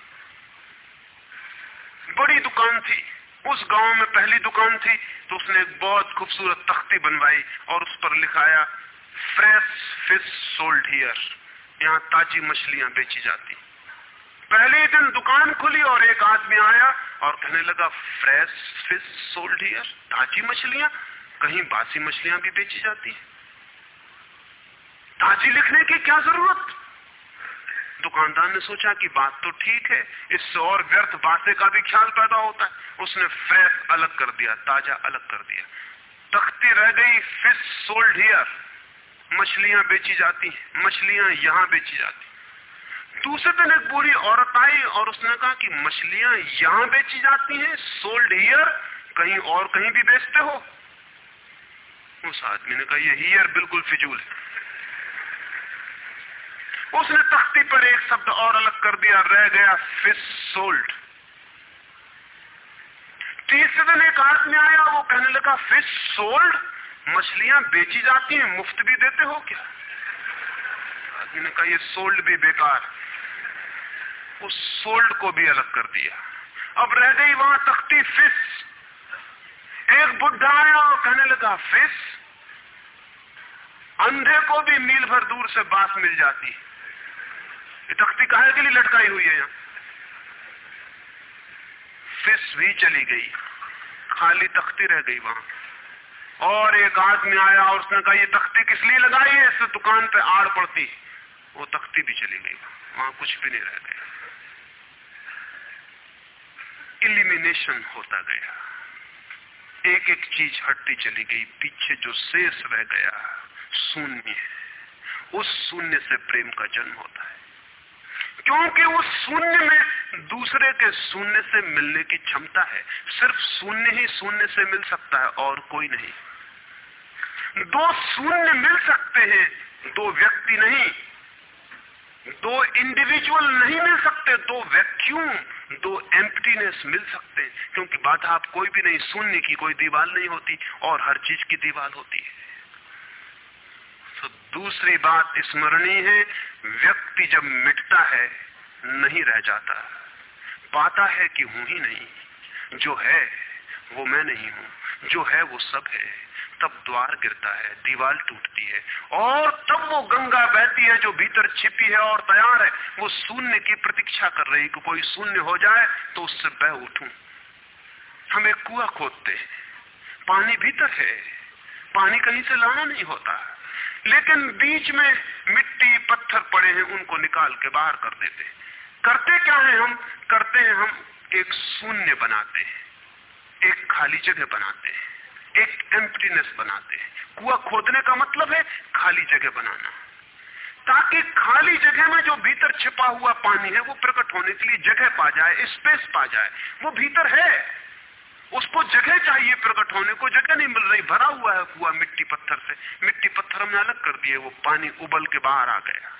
बड़ी दुकान थी। उस गाँव में पहली दुकान थी तो उसने एक बहुत खूबसूरत तख्ती बनवाई और उस पर लिखाया फ्रेश फ़िश सोल्ड हियर यहाँ ताजी मछलियाँ बेची जाती। पहले दिन दुकान खुली और एक आदमी आया और कहने लगा फ्रेश फ़िश सोल्ड हियर ताजी मछलियाँ? कहीं बासी मछलियाँ भी बेची जाती ताजी लिखने की क्या ज़रूरत? दुकानदार ने सोचा कि बात तो ठीक है, इससे और व्यर्थ बातें का भी ख्याल पैदा होता है। उसने फ्रेश अलग कर दिया, ताज़ा अलग कर दिया। तख्ती रह गई, फ़िश सोल्ड हियर। मछलियाँ बेची जाती मछलियाँ यहाँ बेची जाती दूसरे दिन एक बुरी औरत आई और उसने कहा कि मछलियाँ यहाँ बेची जाती हैं, सोल्ड हियर, कहीं और कहीं भी बेचते हो। उस आदमी ने कहा, ये हियर बिल्कुल फिजूल है। उसने तख्ती पर एक शब्द और अलग कर दिया, रह गया फ़िश सोल्ड तीसरे दिन एक आदमी आया, वो कहने लगा फ़िश सोल्ड मछलियाँ बेची जाती हैं, मुफ़्त भी देते हो क्या? आदमी ने कहा, ये सोल्ड भी बेकार उस सोल्ड को भी अलग कर दिया। अब रह गई वहाँ तख्ती फ़िश एक बुढ़ा आया और कहने लगा फ़िश अंधे को भी मील भर दूर से बात मिल जाती ये तख्ती कहे के लिए लटकाई हुई है यहाँ? फ़िश भी चली गई। खाली तख्ती रह गई वहाँ। और एक आदमी आया और उसने कहा, ये तख्ती किस लिए लगाई है? इससे दुकान पे आड़ पड़ती वो तख्ती भी चली गई। वहाँ कुछ भी नहीं रह गया। इलिमिनेशन होता गया। एक एक चीज़ हटती चली गई। पीछे जो शेष रह गया, शून्य उस शून्य से प्रेम का जन्म होता है। क्योंकि उस शून्य में दूसरे के शून्य से मिलने की क्षमता है। सिर्फ़ शून्य ही शून्य से मिल सकता है और कोई नहीं। दो शून्य मिल सकते हैं, दो व्यक्ति नहीं। दो इंडिविजुअल नहीं मिल सकते, दो वैक्यूम दो एम्प्टीनेस मिल सकते हैं। क्योंकि बाधा आप कोई भी नहीं, शून्य की कोई दीवार नहीं होती और हर चीज़ की दीवार होती है। दूसरी बात स्मरणीय है, व्यक्ति जब मिटता है, नहीं रह जाता। पाता है कि हूँ ही नहीं। जो है, वो मैं नहीं हूँ। जो है, वो सब है। तब द्वार गिरता है, दीवार टूटती है। और तब वो गंगा बहती है, जो भीतर छिपी है और तैयार है। वो शून्य की प्रतीक्षा कर रही कि कोई शून्य हो जाए तो उससे बह उठूं। हम एक कुआ खोदते हैं। पानी भीतर है। पानी कहीं से लाना नहीं होता। लेकिन बीच में मिट्टी, पत्थर पड़े हैं, उनको निकाल के बाहर कर देते हैं। करते क्या है हम? करते हैं हम एक शून्य बनाते हैं। एक खाली जगह बनाते हैं। एक एम्प्टीनेस बनाते हैं। कुआ खोदने का मतलब है खाली जगह बनाना। ताकि खाली जगह में जो भीतर छिपा हुआ पानी है, वो प्रकट होने के लिए जगह पा जाए स्पेस पा जाए। वो भीतर है। उसको जगह चाहिए प्रकट होने को, जगह नहीं मिल रही, भरा हुआ है कुआ मिट्टी पत्थर से। मिट्टी पत्थर हमने अलग कर दिए, वो पानी उबल के बाहर आ गया।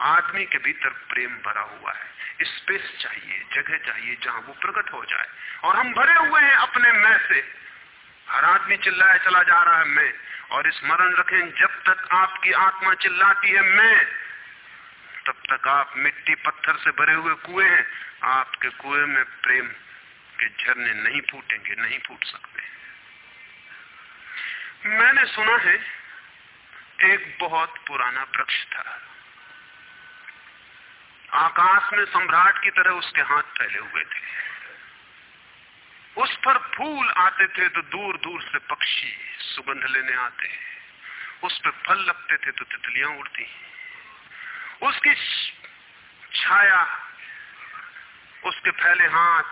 आदमी के भीतर प्रेम भरा हुआ है। स्पेस चाहिए, जगह चाहिए, जहाँ वो प्रकट हो जाए। और हम भरे हुए हैं अपने मैं से। हर आदमी चिल्लाया चला जा रहा है मैं। और स्मरण रखें, जब तक आपकी आत्मा चिल्लाती है मैं, तब तक आप मिट्टी पत्थर से भरे हुए कुएँ हैं। आपके कुएँ में प्रेम के झरने नहीं फूटेंगे, नहीं फूट सकते। मैंने सुना है, एक बहुत पुराना वृक्ष था। आकाश में सम्राट की तरह उसके हाथ फैले हुए थे। उस पर फूल आते थे तो दूर दूर से पक्षी सुगंध लेने आते। उस पर फल लगते थे तो तितलियाँ उड़ती। उसकी छाया, उसके फैले हाथ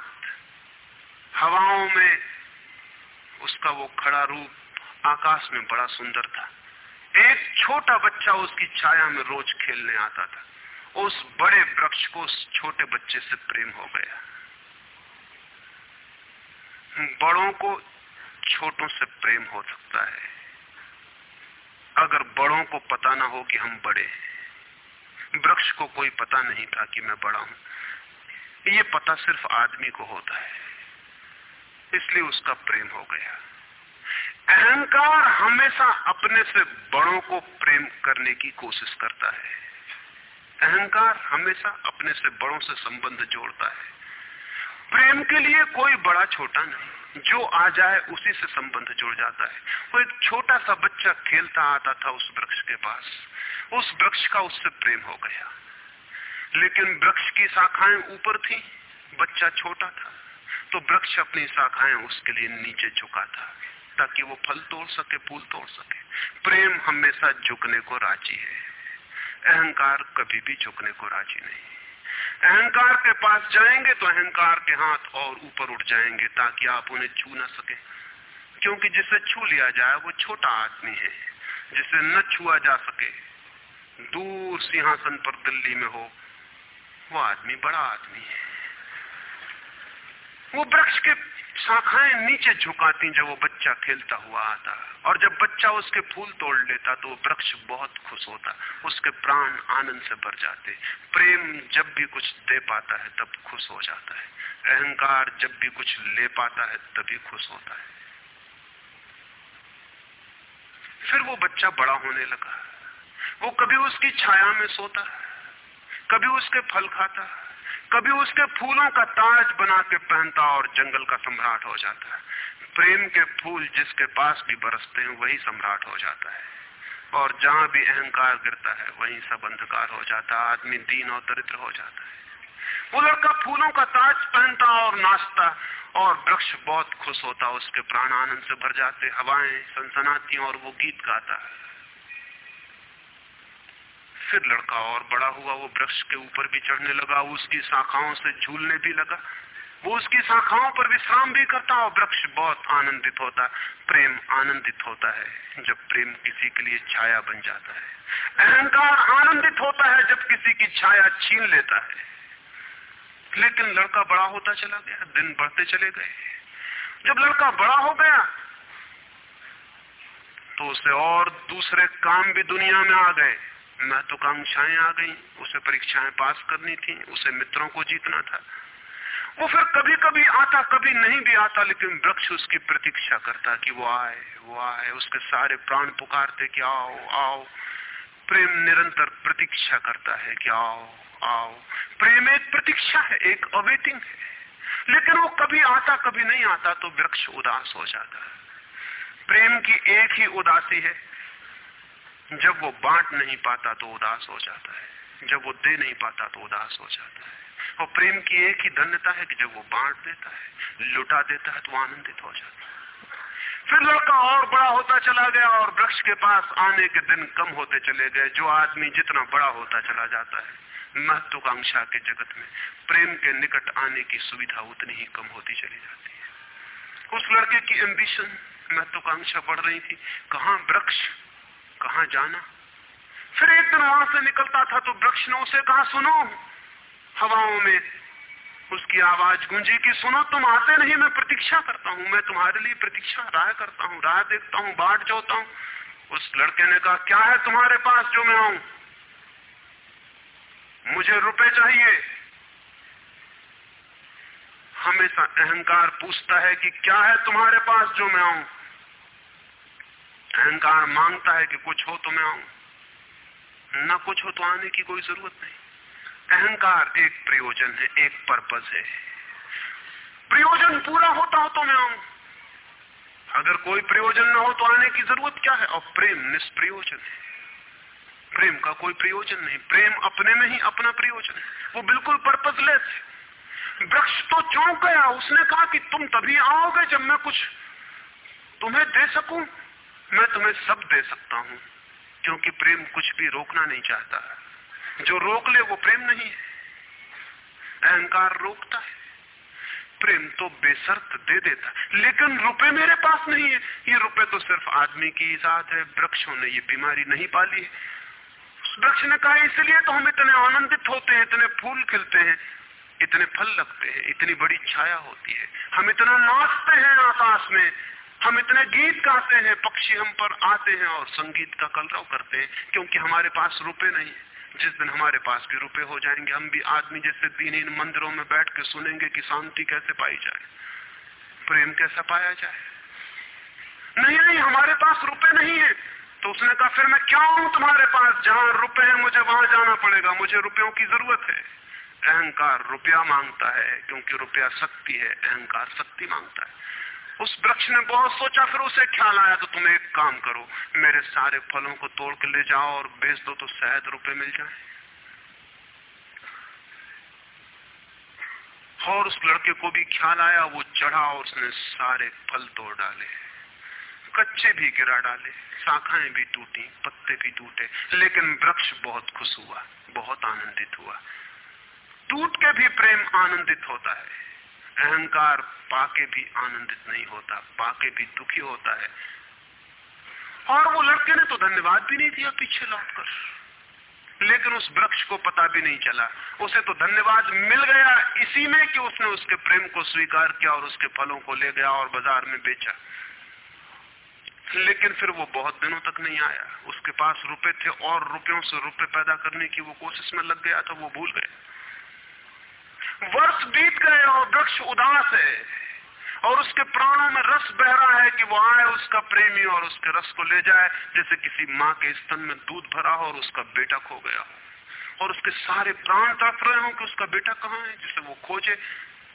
हवाओं में उसका वो खड़ा रूप आकाश में बड़ा सुंदर था। एक छोटा बच्चा उसकी छाया में रोज खेलने आता था। उस बड़े वृक्ष को उस छोटे बच्चे से प्रेम हो गया। बड़ों को छोटों से प्रेम हो सकता है। अगर बड़ों को पता ना हो कि हम बड़े हैं। वृक्ष को कोई पता नहीं था कि मैं बड़ा हूँ। ये पता सिर्फ़ आदमी को होता है। इसलिए उसका प्रेम हो गया। अहंकार हमेशा अपने से बड़ों को प्रेम करने की कोशिश करता है। अहंकार हमेशा अपने से बड़ों से संबंध जोड़ता है। प्रेम के लिए कोई बड़ा छोटा नहीं, जो आ जाए उसी से संबंध जुड़ जाता है। वो एक छोटा सा बच्चा खेलता आता था उस वृक्ष के पास, उस वृक्ष का उससे प्रेम हो गया। लेकिन वृक्ष की शाखाएँ ऊपर थी, बच्चा छोटा था। तो वृक्ष अपनी शाखाएँ उसके लिए नीचे झुका था, ताकि वो फल तोड़ सके, फूल तोड़ सके। प्रेम हमेशा झुकने को राज़ी है। अहंकार कभी भी झुकने को राज़ी नहीं। अहंकार के पास जाएँगे तो अहंकार के हाथ और ऊपर उठ जाएँगे, ताकि आप उन्हें छू ना सके। क्योंकि जिसे छू लिया जाए, वो छोटा आदमी है। जिसे न छुआ जा सके, दूर सिंहासन पर दिल्ली में हो, वो आदमी बड़ा आदमी है। वो वृक्ष के शाखाएँ नीचे झुकाती जब वो बच्चा खेलता हुआ आता और जब बच्चा उसके फूल तोड़ लेता तो वृक्ष बहुत खुश होता, उसके प्राण आनंद से भर जाते। प्रेम जब भी कुछ दे पाता है तब खुश हो जाता है। अहंकार जब भी कुछ ले पाता है तभी खुश होता है। फिर वो बच्चा बड़ा होने लगा। वो कभी उसकी छाया में सोता, कभी उसके फल खाता कभी उसके फूलों का ताज बना के पहनता और जंगल का सम्राट हो जाता है। प्रेम के फूल जिसके पास भी बरसते हैं, वही सम्राट हो जाता है। और जहाँ भी अहंकार गिरता है, वहीं सब अंधकार हो जाता है, आदमी दीन और दरिद्र हो जाता है। वो लड़का फूलों का ताज पहनता और नाचता, और वृक्ष बहुत खुश होता, उसके प्राण आनंद से भर जाते, हवाएँ सनसनाती और वो गीत गाता है। फिर लड़का और बड़ा हुआ, वो वृक्ष के ऊपर भी चढ़ने लगा, उसकी शाखाओं से झूलने भी लगा। वो उसकी शाखाओं पर विश्राम भी करता और वृक्ष बहुत आनंदित होता, प्रेम आनंदित होता है, जब प्रेम किसी के लिए छाया बन जाता है। अहंकार आनंदित होता है जब किसी की छाया छीन लेता है। लेकिन लड़का बड़ा होता चला गया, दिन बढ़ते चले गए। जब लड़का बड़ा हो गया तो उसे और दूसरे काम भी दुनिया में आ गए। महत्वाकांक्षाएँ आ गई, उसे परीक्षाएँ पास करनी थी, उसे मित्रों को जीतना था। वो फिर कभी कभी आता, कभी नहीं भी आता, लेकिन वृक्ष उसकी प्रतीक्षा करता कि वो आए वो आए, उसके सारे प्राण पुकारते कि आओ आओ। प्रेम निरंतर प्रतीक्षा करता है कि आओ आओ। प्रेम एक प्रतीक्षा है, एक अवेटिंग है। लेकिन वो कभी आता, कभी नहीं आता तो वृक्ष उदास हो जाता है। प्रेम की एक ही उदासी है जब वो बांट नहीं पाता तो उदास हो जाता है। जब वो दे नहीं पाता तो उदास हो जाता है। और प्रेम की एक ही धन्यता है कि जब वो बांट देता है, लुटा देता है तो आनंदित हो जाता है। फिर लड़का और बड़ा होता चला गया और वृक्ष के पास आने के दिन कम होते चले गए। जो आदमी जितना बड़ा होता चला जाता है, महत्वाकांक्षा के जगत में प्रेम के निकट आने की सुविधा उतनी ही कम होती चली जाती है। उस लड़के की एम्बिशन महत्वाकांक्षा बढ़ रही थी। कहा वृक्ष कहा जाना? फिर एक दिन वहाँ से निकलता था तो वृक्ष ने उसे कहा, सुनो, हवाओं में उसकी आवाज़ गूंजी कि, सुनो, तुम आते नहीं, मैं प्रतीक्षा करता हूँ, मैं तुम्हारे लिए प्रतीक्षा, राह करता हूँ, राह देखता हूँ, बाट जोता हूँ। उस लड़के ने कहा, क्या है तुम्हारे पास जो मैं आऊँ? मुझे रुपए चाहिए। हमेशा अहंकार पूछता है कि, क्या है तुम्हारे पास जो मैं आऊँ? अहंकार माँगता है कि कुछ हो तो मैं आऊँ। ना कुछ हो तो आने की कोई ज़रूरत नहीं। अहंकार एक प्रयोजन है, एक पर्पज है। प्रयोजन पूरा होता हो तो मैं आऊँ। अगर कोई प्रयोजन ना हो तो आने की ज़रूरत क्या है? और प्रेम निष्प्रयोजन है। प्रेम का कोई प्रयोजन नहीं। प्रेम अपने में ही अपना प्रयोजन है। वो बिल्कुल पर्पजलेस है। वृक्ष तो चौंक गया, उसने कहा कि तुम तभी आओगे जब मैं कुछ तुम्हें दे सकूँ। मैं तुम्हें सब दे सकता हूँ, क्योंकि प्रेम कुछ भी रोकना नहीं चाहता। जो रोक ले, वो प्रेम नहीं है। अहंकार रोकता है। प्रेम तो बेसर्त दे देता लेकिन रुपए मेरे पास नहीं है। ये रुपए तो सिर्फ़ आदमी की इजाद है। वृक्षों ने ये बीमारी नहीं पाली है। वृक्ष ने कहा, इसलिए तो हम इतने आनंदित होते हैं, इतने फूल खिलते हैं, इतने फल लगते हैं, इतनी बड़ी छाया होती है। हम इतना नाचते हैं आकाश में हम इतने गीत गाते हैं, पक्षी हम पर आते हैं और संगीत का कलरव करते हैं, क्योंकि हमारे पास रुपए नहीं जिस दिन हमारे पास भी रुपए हो जाएँगे, हम भी आदमी जैसे दीनहीन मंदिरों में बैठ के सुनेंगे कि शांति कैसे पाई जाए, प्रेम कैसा पाया जाए। नहीं नहीं, हमारे पास रुपए नहीं है। तो उसने कहा, फिर मैं क्या हूँ तुम्हारे पास? जहाँ रुपए हैं, मुझे वहाँ जाना पड़ेगा, मुझे रुपयों की ज़रूरत है। अहंकार रुपया माँगता है, क्योंकि रुपया शक्ति है, अहंकार शक्ति माँगता है। उस वृक्ष ने बहुत सोचा, फिर उसे ख्याल आया तो तुम एक काम करो, मेरे सारे फलों को तोड़ के ले जाओ और बेच दो तो शायद रुपए मिल जाए। और उस लड़के को भी ख्याल आया, वो चढ़ा और उसने सारे फल तोड़ डाले। कच्चे भी गिरा डाले, शाखाएँ भी टूटी, पत्ते भी टूटे, लेकिन वृक्ष बहुत खुश हुआ, बहुत आनंदित हुआ। टूट के भी प्रेम आनंदित होता है। अहंकार पाके भी आनंदित नहीं होता, पाके भी दुखी होता है। और वो लड़के ने तो धन्यवाद भी नहीं दिया पीछे लौटकर। लेकिन उस वृक्ष को पता भी नहीं चला। उसे तो धन्यवाद मिल गया इसी में कि उसने उसके प्रेम को स्वीकार किया और उसके फलों को ले गया और बाज़ार में बेचा। लेकिन फिर वो बहुत दिनों तक नहीं आया। उसके पास रुपए थे और रुपयों से रुपए पैदा करने की वो कोशिश में लग गया था, वो भूल गए वर्ष बीत गए और वृक्ष उदास है और उसके प्राणों में रस बह रहा है कि वो आए, उसका प्रेमी और उसके रस को ले जाए, जैसे किसी माँ के स्तन में दूध भरा हो और उसका बेटा खो गया और उसके सारे प्राण तड़प रहे हो कि उसका बेटा कहाँ है, जिसे वो खोजे,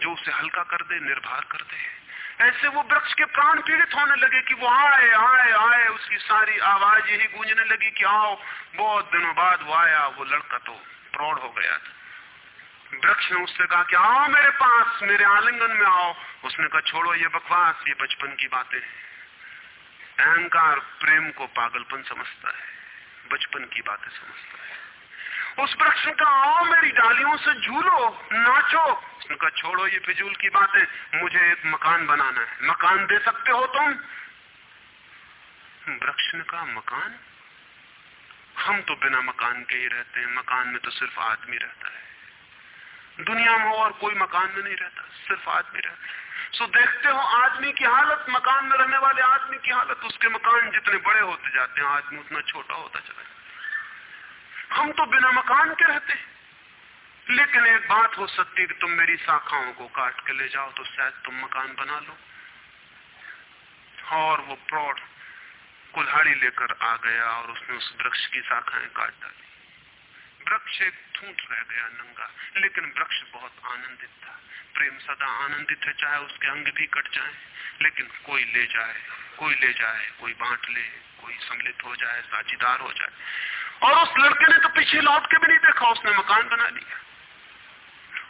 जो उसे हल्का कर दे निर्भर कर दे। ऐसे वो वृक्ष के प्राण पीड़ित होने लगे कि वो आए आए आए, उसकी सारी आवाज़ यही गूंजने लगी कि आओ, बहुत दिनों बाद वो आया, वो लड़का तो प्रौढ़ हो गया था। वृक्ष ने उससे कहा कि आओ मेरे पास, मेरे आलिंगन में आओ। उसने कहा, छोड़ो, ये बकवास, ये बचपन की बातें अहंकार प्रेम को पागलपन समझता है। बचपन की बातें समझता है। उस वृक्ष कहा, आओ मेरी डालियों से झूलो, नाचो। उसने कहा, छोड़ो, ये फिजूल की बातें, मुझे एक मकान बनाना है। मकान दे सकते हो तुम? वृक्ष ने कहा, मकान? हम तो बिना मकान के ही रहते हैं। मकान में तो सिर्फ़ आदमी रहता है। दुनिया में हो और कोई मकान में नहीं रहता, सिर्फ़ आदमी रहता सो देखते हो, आदमी की हालत, मकान में रहने वाले आदमी की हालत, उसके मकान जितने बड़े होते जाते हैं, आदमी उतना छोटा होता चला हम तो बिना मकान के रहते हैं। लेकिन एक बात हो सकती है कि तुम मेरी शाखाओं को काट के ले जाओ तो शायद तुम मकान बना लो। और वो प्रौढ़ कुल्हाड़ी लेकर आ गया और उसने उस वृक्ष की शाखाएँ काट डाली। वृक्ष एक ठूंठ रह गया नंगा, लेकिन वृक्ष बहुत आनंदित था। प्रेम सदा आनंदित है, चाहे उसके अंग भी कट जाए, लेकिन कोई ले जाए, कोई ले जाए, कोई बांट ले, कोई सम्मिलित हो जाए, साझीदार हो जाए। और उस लड़के ने तो पीछे लौट के भी नहीं देखा, उसने मकान बना लिया।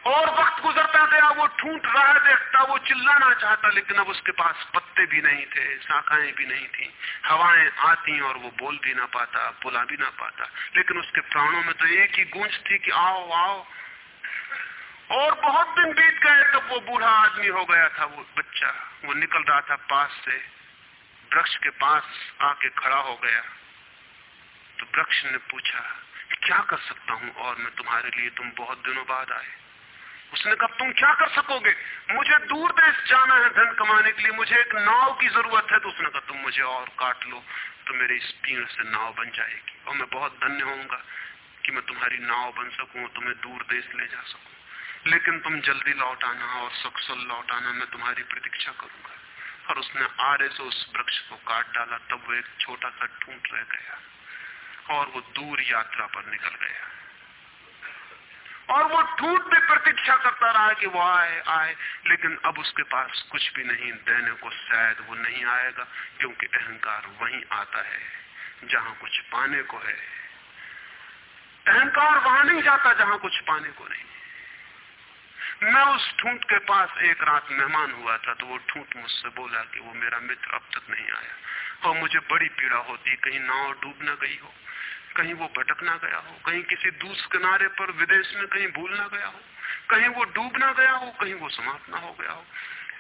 और वक्त गुजरता गया, वो ठूंठ रहा देखता, वो चिल्लाना चाहता, लेकिन अब उसके पास पत्ते भी नहीं थे, शाखाएँ भी नहीं थी, हवाएँ आती और वो बोल भी ना पाता, बुला भी ना पाता। लेकिन उसके प्राणों में तो एक ही गूंज थी कि, आओ आओ। और बहुत दिन बीत गए, तब वो बूढ़ा आदमी हो गया था, वो बच्चा। वो निकल रहा था पास से। वृक्ष के पास आके खड़ा हो गया। तो वृक्ष ने पूछा, क्या कर सकता हूँ और मैं तुम्हारे लिए? तुम बहुत दिनों बाद आए। उसने कहा, तुम क्या कर सकोगे? मुझे दूर देश जाना है धन कमाने के लिए, मुझे एक नाव की ज़रूरत है। तो उसने कहा, तुम मुझे और काट लो तो मेरे इस पीड़ से नाव बन जाएगी। और मैं बहुत धन्य होऊँगा कि मैं तुम्हारी नाव बन सकूँ तुम्हें दूर देश ले जा सकूँ। लेकिन तुम जल्दी लौट आना और सकुशल लौट आना, मैं तुम्हारी प्रतीक्षा करूँगा। और उसने आरे से उस वृक्ष को काट डाला, तब वो एक छोटा सा ठूंठ रह गया और वो दूर यात्रा पर निकल गया। और वो ठूट भी प्रतीक्षा करता रहा कि वो आए आए, लेकिन अब उसके पास कुछ भी नहीं, देने को शायद वो नहीं आएगा, क्योंकि अहंकार वहीं आता है, जहाँ कुछ पाने को है। अहंकार वहाँ नहीं जाता जहाँ कुछ पाने को नहीं। मैं उस ठूंठ के पास एक रात मेहमान हुआ था तो वो ठूंठ मुझसे बोला कि वो मेरा मित्र अब तक नहीं आया, और मुझे बड़ी पीड़ा होती, कहीं नाव डूब ना गई हो। कहीं वो भटक ना गया हो, कहीं किसी दूस किनारे पर विदेश में कहीं भूल ना गया हो, कहीं वो डूब ना गया हो, कहीं वो समाप्त ना हो गया हो।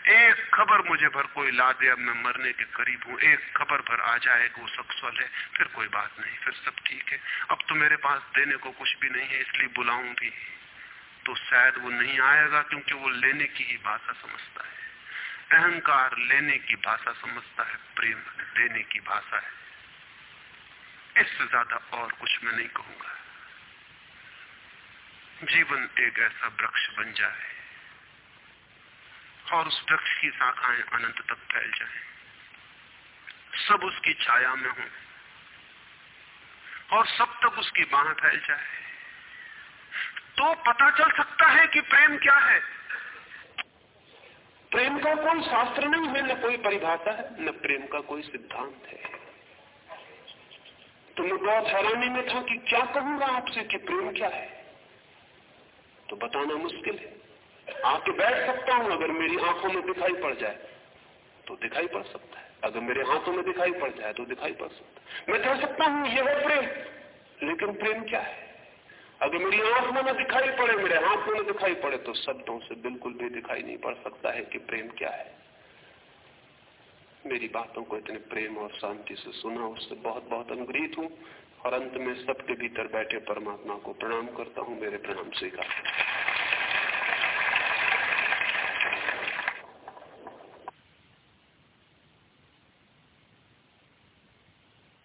एक खबर मुझे भर कोई ला दे अब मैं मरने के करीब हूँ। एक खबर भर आ जाए, वो सक्षल है, फिर कोई बात नहीं, फिर सब ठीक है। अब तो मेरे पास देने को कुछ भी नहीं है, इसलिए बुलाऊं भी। तो शायद वो नहीं आएगा, क्योंकि वो लेने की ही भाषा समझता है। अहंकार लेने की भाषा समझता है, प्रेम देने की भाषा है। इससे ज़्यादा और कुछ मैं नहीं कहूँगा। जीवन एक ऐसा वृक्ष बन जाए और उस वृक्ष की शाखाएँ अनंत तक फैल जाएँ, सब उसकी छाया में हो और सब तक उसकी बाह फैल जाए। तो पता चल सकता है कि प्रेम क्या है। प्रेम का कोई शास्त्र नहीं है न कोई परिभाषा है न प्रेम का कोई सिद्धांत है। तो मैं बहुत हैरानी में था कि क्या कहूँगा आपसे कि प्रेम क्या है? तो बताना मुश्किल है। आके बैठ सकता हूँ अगर मेरी आँखों में दिखाई पड़ जाए तो दिखाई पड़ सकता है। अगर मेरे हाथों में दिखाई पड़ जाए तो दिखाई पड़ सकता है। मैं कह सकता हूँ यह है प्रेम। लेकिन प्रेम क्या है? अगर मेरी आँख में दिखाई पड़े, मेरे हाथ में न दिखाई पड़े तो शब्दों से बिल्कुल भी दिखाई नहीं पड़ सकता है कि प्रेम क्या है। मेरी बातों को इतने प्रेम और शांति से सुना, उससे बहुत बहुत अनुग्रहित हूँ और अंत में सबके भीतर बैठे परमात्मा को प्रणाम करता हूँ, मेरे प्रणाम स्वीकार।